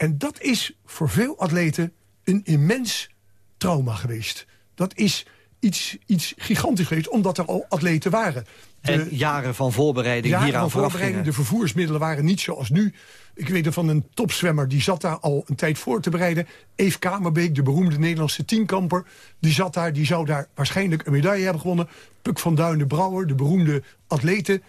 [SPEAKER 14] En dat is voor veel atleten een immens trauma geweest. Dat is iets, iets gigantisch geweest, omdat er al atleten waren. De-
[SPEAKER 3] En jaren van voorbereiding
[SPEAKER 14] jaren
[SPEAKER 3] hieraan
[SPEAKER 14] van voorbereiding, de vervoersmiddelen waren niet zoals nu. Ik weet er van een topzwemmer, die zat daar al een tijd voor te bereiden. Eve Kamerbeek, de beroemde Nederlandse tienkamper... die zat daar, die zou daar waarschijnlijk een medaille hebben gewonnen. Puk van Duin de Brouwer, de beroemde atleten.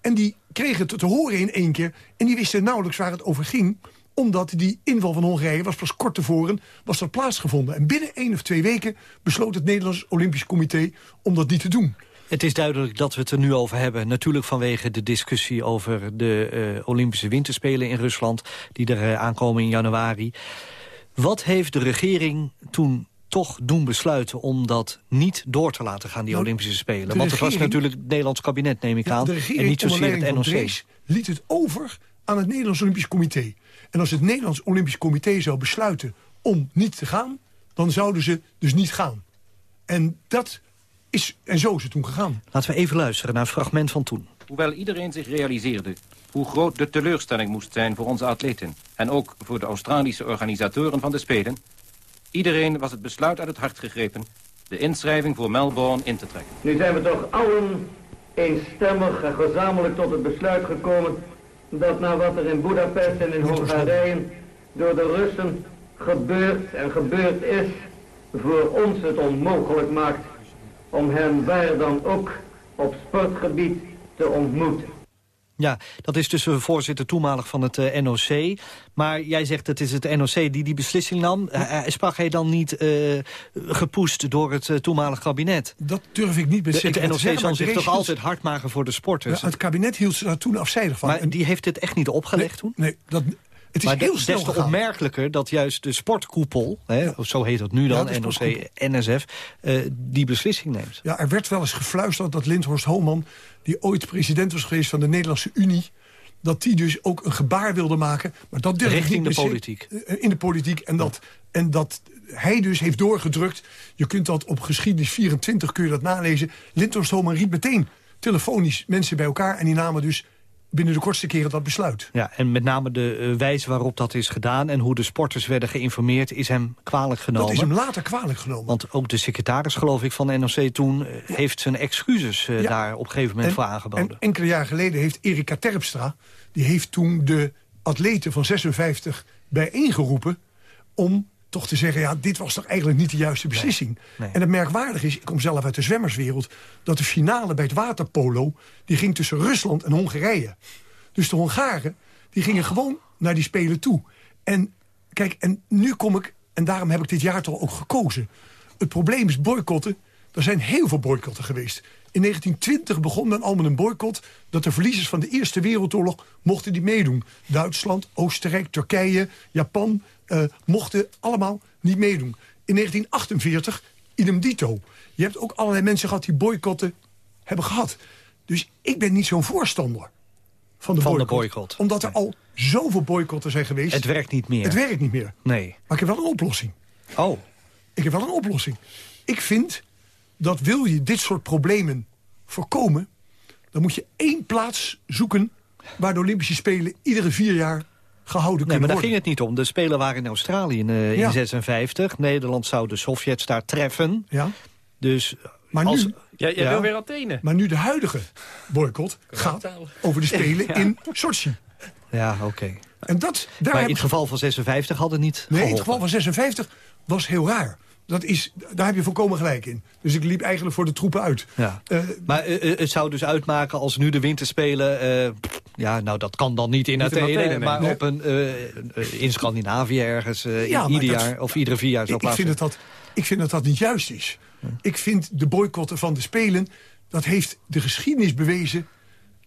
[SPEAKER 14] En die kregen het te horen in één keer. En die wisten nauwelijks waar het over ging omdat die inval van Hongarije was pas kort tevoren was dat plaatsgevonden. En binnen één of twee weken besloot het Nederlands Olympisch Comité om dat niet te doen.
[SPEAKER 3] Het is duidelijk dat we het er nu over hebben. Natuurlijk vanwege de discussie over de eh, Olympische Winterspelen in Rusland... die er eh, aankomen in januari. Wat heeft de regering toen toch doen besluiten om dat niet door te laten gaan, die
[SPEAKER 14] Nou,
[SPEAKER 3] Olympische Spelen? Want het was natuurlijk het Nederlands kabinet, neem ik
[SPEAKER 14] Ja,
[SPEAKER 3] aan. en niet zozeer het NOC.
[SPEAKER 14] Liet het over aan het Nederlands Olympisch Comité. En als het Nederlands Olympisch Comité zou besluiten om niet te gaan... dan zouden ze dus niet gaan. En, dat is, en zo is het toen gegaan.
[SPEAKER 3] Laten we even luisteren naar een fragment van toen.
[SPEAKER 28] Hoewel iedereen zich realiseerde hoe groot de teleurstelling moest zijn voor onze atleten... en ook voor de Australische organisatoren van de Spelen... iedereen was het besluit uit het hart gegrepen... de inschrijving voor Melbourne in te trekken.
[SPEAKER 29] Nu zijn we toch allen eenstemmig en gezamenlijk tot het besluit gekomen dat na wat er in Budapest en in Hongarije door de Russen gebeurd en gebeurd is, voor ons het onmogelijk maakt om hen waar dan ook op sportgebied te ontmoeten.
[SPEAKER 3] Ja, dat is dus een voorzitter toenmalig van het eh, NOC. Maar jij zegt het is het NOC die die beslissing nam. Uh, sprak hij dan niet eh gepoest door het eh, toenmalig kabinet?
[SPEAKER 14] Dat durf ik niet met
[SPEAKER 3] De-
[SPEAKER 14] zekerheid
[SPEAKER 3] Het
[SPEAKER 14] te
[SPEAKER 3] NOC
[SPEAKER 14] zeggen,
[SPEAKER 3] zal zich toch
[SPEAKER 14] hield-
[SPEAKER 3] altijd hard maken voor de sporters?
[SPEAKER 14] Ja, het kabinet hield ze daar toen afzijdig van.
[SPEAKER 3] maar die heeft het echt niet opgelegd toen?
[SPEAKER 14] Nee, dat, het is
[SPEAKER 3] maar
[SPEAKER 14] heel
[SPEAKER 3] des te opmerkelijker dat juist de sportkoepel, hè, of zo heet dat nu dan,
[SPEAKER 14] Ja,
[SPEAKER 3] NOC. NSF, eh, die beslissing neemt.
[SPEAKER 14] Ja, er werd wel eens gefluisterd dat Lindhorst Homan... die ooit president was geweest van de Nederlandse Unie... dat die dus ook een gebaar wilde maken. Maar dat durf ik
[SPEAKER 3] Richting
[SPEAKER 14] niet
[SPEAKER 3] de politiek.
[SPEAKER 14] eh, In de politiek. En dat, en dat hij dus heeft doorgedrukt. Je kunt dat op geschiedenis 24 kun je dat nalezen. Lindhorst Homan riep meteen telefonisch mensen bij elkaar... en die namen dus binnen de kortste keren dat besluit.
[SPEAKER 3] Ja, en met name de eh, wijze waarop dat is gedaan... en hoe de sporters werden geïnformeerd, is hem kwalijk genomen.
[SPEAKER 14] Dat is hem later kwalijk genomen.
[SPEAKER 3] Want ook de secretaris, geloof ik, van de NOC toen... eh, heeft zijn excuses eh,
[SPEAKER 14] Ja.
[SPEAKER 3] daar op een gegeven moment
[SPEAKER 14] En-
[SPEAKER 3] voor aangeboden.
[SPEAKER 14] En enkele jaar geleden heeft Erika Terpstra... die heeft toen de atleten van 56 bijeengeroepen... om toch te zeggen, ja, dit was toch eigenlijk niet de juiste beslissing.
[SPEAKER 3] nee.
[SPEAKER 14] En het merkwaardige is, ik kom zelf uit de zwemmerswereld... dat de finale bij het waterpolo... die ging tussen Rusland en Hongarije. Dus de Hongaren, die gingen gewoon naar die Spelen toe. En kijk, en nu kom ik... en daarom heb ik dit jaar toch ook gekozen. Het probleem is boycotten. Er zijn heel veel boycotten geweest. In 1920 begon men al met een boycott... dat de verliezers van de Eerste Wereldoorlog mochten die meedoen. Duitsland, Oostenrijk, Turkije, Japan... eh, mochten allemaal niet meedoen. In 1948, idem dito. Je hebt ook allerlei mensen gehad die boycotten hebben gehad. Dus ik ben niet zo'n voorstander van de,
[SPEAKER 3] Van de
[SPEAKER 14] boycott. Omdat er al zoveel boycotten zijn geweest.
[SPEAKER 3] Het werkt niet meer.
[SPEAKER 14] Het werkt niet meer.
[SPEAKER 3] Nee.
[SPEAKER 14] Maar ik heb wel een oplossing.
[SPEAKER 3] Oh.
[SPEAKER 14] Ik heb wel een oplossing. Ik vind dat wil je dit soort problemen voorkomen... dan moet je één plaats zoeken waar de Olympische Spelen iedere vier jaar gehouden
[SPEAKER 3] nee,
[SPEAKER 14] kunnen
[SPEAKER 3] maar
[SPEAKER 14] worden.
[SPEAKER 3] daar ging het niet om. De Spelen waren in Australië in, uh,
[SPEAKER 14] Ja.
[SPEAKER 3] in 56. Nederland zou de Sovjets daar treffen.
[SPEAKER 14] Ja.
[SPEAKER 3] Dus
[SPEAKER 14] Maar
[SPEAKER 3] als,
[SPEAKER 14] nu,
[SPEAKER 2] Jij, jij wil weer Athene.
[SPEAKER 14] maar nu de huidige boycott gaat over de Spelen in Sochi.
[SPEAKER 3] Ja, oké.
[SPEAKER 14] En dat, daar
[SPEAKER 3] Maar in het geval van 56 had het niet
[SPEAKER 14] Nee, in het geval van 56 was heel raar. Dat is, daar heb je volkomen gelijk in. Dus ik liep eigenlijk voor de troepen uit.
[SPEAKER 3] Ja.
[SPEAKER 14] Eh,
[SPEAKER 3] Maar eh, eh, het zou dus uitmaken als nu de winterspelen... eh, pff, ja, nou dat kan dan niet in
[SPEAKER 2] Niet in
[SPEAKER 3] Athene,
[SPEAKER 2] nee.
[SPEAKER 3] maar
[SPEAKER 14] Nee.
[SPEAKER 3] op een, in Scandinavië ergens eh,
[SPEAKER 14] Ja,
[SPEAKER 3] in- ieder
[SPEAKER 14] dat-
[SPEAKER 3] jaar of iedere vier jaar zou
[SPEAKER 14] ik, ik, vind dat dat, ik vind dat dat niet juist is. Ik vind de boycotten van de Spelen... dat heeft de geschiedenis bewezen...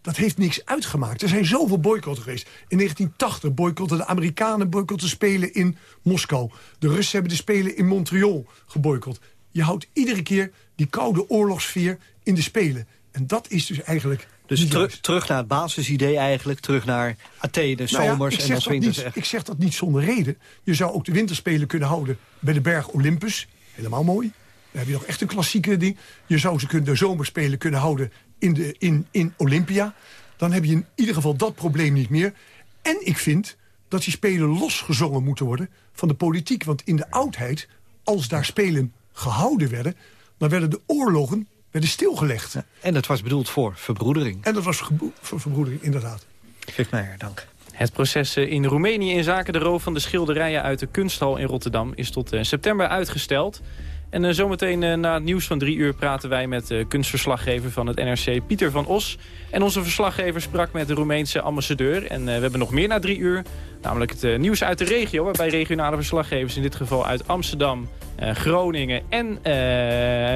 [SPEAKER 14] dat heeft niks uitgemaakt. Er zijn zoveel boycotten geweest. In 1980 boycotten de Amerikanen boycotten Spelen in Moskou. De Russen hebben de Spelen in Montreal geboycott. Je houdt iedere keer die koude oorlogssfeer in de Spelen. En dat is dus eigenlijk
[SPEAKER 3] Dus terug naar het basisidee eigenlijk. Terug naar Athene,
[SPEAKER 14] Nou
[SPEAKER 3] zomers en
[SPEAKER 14] dat
[SPEAKER 3] winters.
[SPEAKER 14] niet-. Ik zeg dat niet zonder reden. Je zou ook de winterspelen kunnen houden bij de berg Olympus. Helemaal mooi. Dan heb je nog echt een klassieke ding. Je zou ze kunnen, de zomerspelen kunnen houden in, de, in, in Olympia. Dan heb je in ieder geval dat probleem niet meer. En ik vind dat die spelen losgezongen moeten worden van de politiek. Want in de oudheid, als daar spelen gehouden werden... dan werden de oorlogen werden stilgelegd.
[SPEAKER 3] En het was bedoeld voor verbroedering.
[SPEAKER 14] En dat was voor verbroedering, inderdaad.
[SPEAKER 3] Geef mij er dank.
[SPEAKER 2] Het proces eh, in Roemenië in zaken de roof van de schilderijen uit de kunsthal in Rotterdam is tot eh, september uitgesteld. En eh, zometeen eh, na het nieuws van drie uur praten wij met de kunstverslaggever van het NRC, Pieter van Os. En onze verslaggever sprak met de Roemeense ambassadeur. En we hebben nog meer na drie uur, namelijk het nieuws uit de regio. Waarbij regionale verslaggevers, in dit geval uit Amsterdam, Groningen en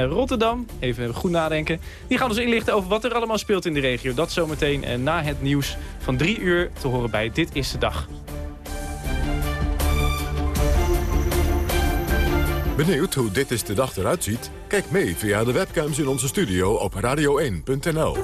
[SPEAKER 2] Rotterdam, even goed nadenken. Die gaan ons inlichten over wat er allemaal speelt in de regio. Dat zometeen na het nieuws van drie uur te horen bij Dit is de Dag.
[SPEAKER 1] Benieuwd hoe dit is de dag eruit ziet? Kijk mee via de webcams in onze studio op radio1.nl.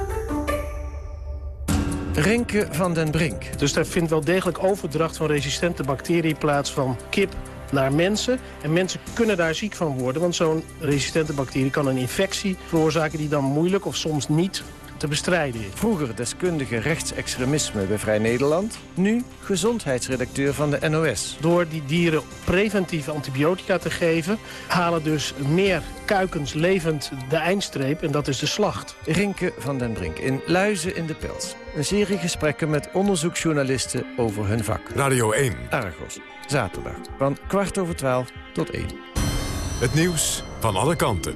[SPEAKER 30] Renke van den Brink. Dus daar vindt wel degelijk overdracht van resistente bacteriën plaats van kip naar mensen. En mensen kunnen daar ziek van worden, want zo'n resistente bacterie kan een infectie veroorzaken die dan moeilijk of soms niet te bestrijden is.
[SPEAKER 31] Vroeger deskundige rechtsextremisme bij Vrij Nederland. Nu gezondheidsredacteur van de NOS.
[SPEAKER 30] Door die dieren preventieve antibiotica te geven... halen dus meer kuikens levend de eindstreep en dat is de slacht.
[SPEAKER 31] Rinke van den Brink in Luizen in de Pels. Een serie gesprekken met onderzoeksjournalisten over hun vak.
[SPEAKER 1] Radio 1.
[SPEAKER 31] Argos. Zaterdag. Van kwart over twaalf tot één.
[SPEAKER 1] Het nieuws van alle kanten.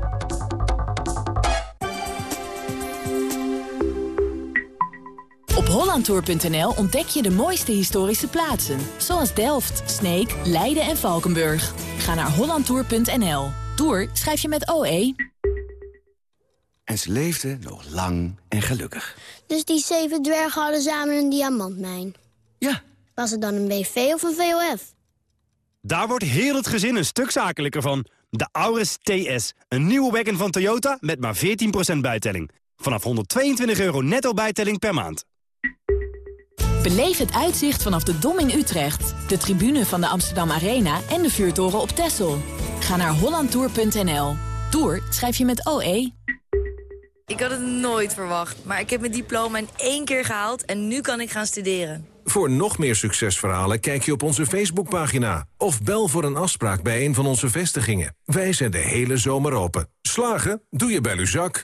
[SPEAKER 18] Op hollandtour.nl ontdek je de mooiste historische plaatsen. Zoals Delft, Sneek, Leiden en Valkenburg. Ga naar hollandtour.nl. Tour schrijf je met OE.
[SPEAKER 32] En ze leefden nog lang en gelukkig.
[SPEAKER 16] Dus die zeven dwergen hadden samen een diamantmijn?
[SPEAKER 32] Ja.
[SPEAKER 16] Was het dan een BV of een VOF?
[SPEAKER 33] Daar wordt heel het gezin een stuk zakelijker van. De Auris TS, een nieuwe wagon van Toyota met maar 14% bijtelling. Vanaf 122 euro netto bijtelling per maand.
[SPEAKER 18] Beleef het uitzicht vanaf de Dom in Utrecht, de tribune van de Amsterdam Arena en de vuurtoren op Texel. Ga naar hollandtour.nl. Tour schrijf je met OE.
[SPEAKER 34] Ik had het nooit verwacht, maar ik heb mijn diploma in één keer gehaald en nu kan ik gaan studeren.
[SPEAKER 35] Voor nog meer succesverhalen kijk je op onze Facebookpagina. Of bel voor een afspraak bij een van onze vestigingen. Wij zijn de hele zomer open. Slagen? Doe je bij Luzak.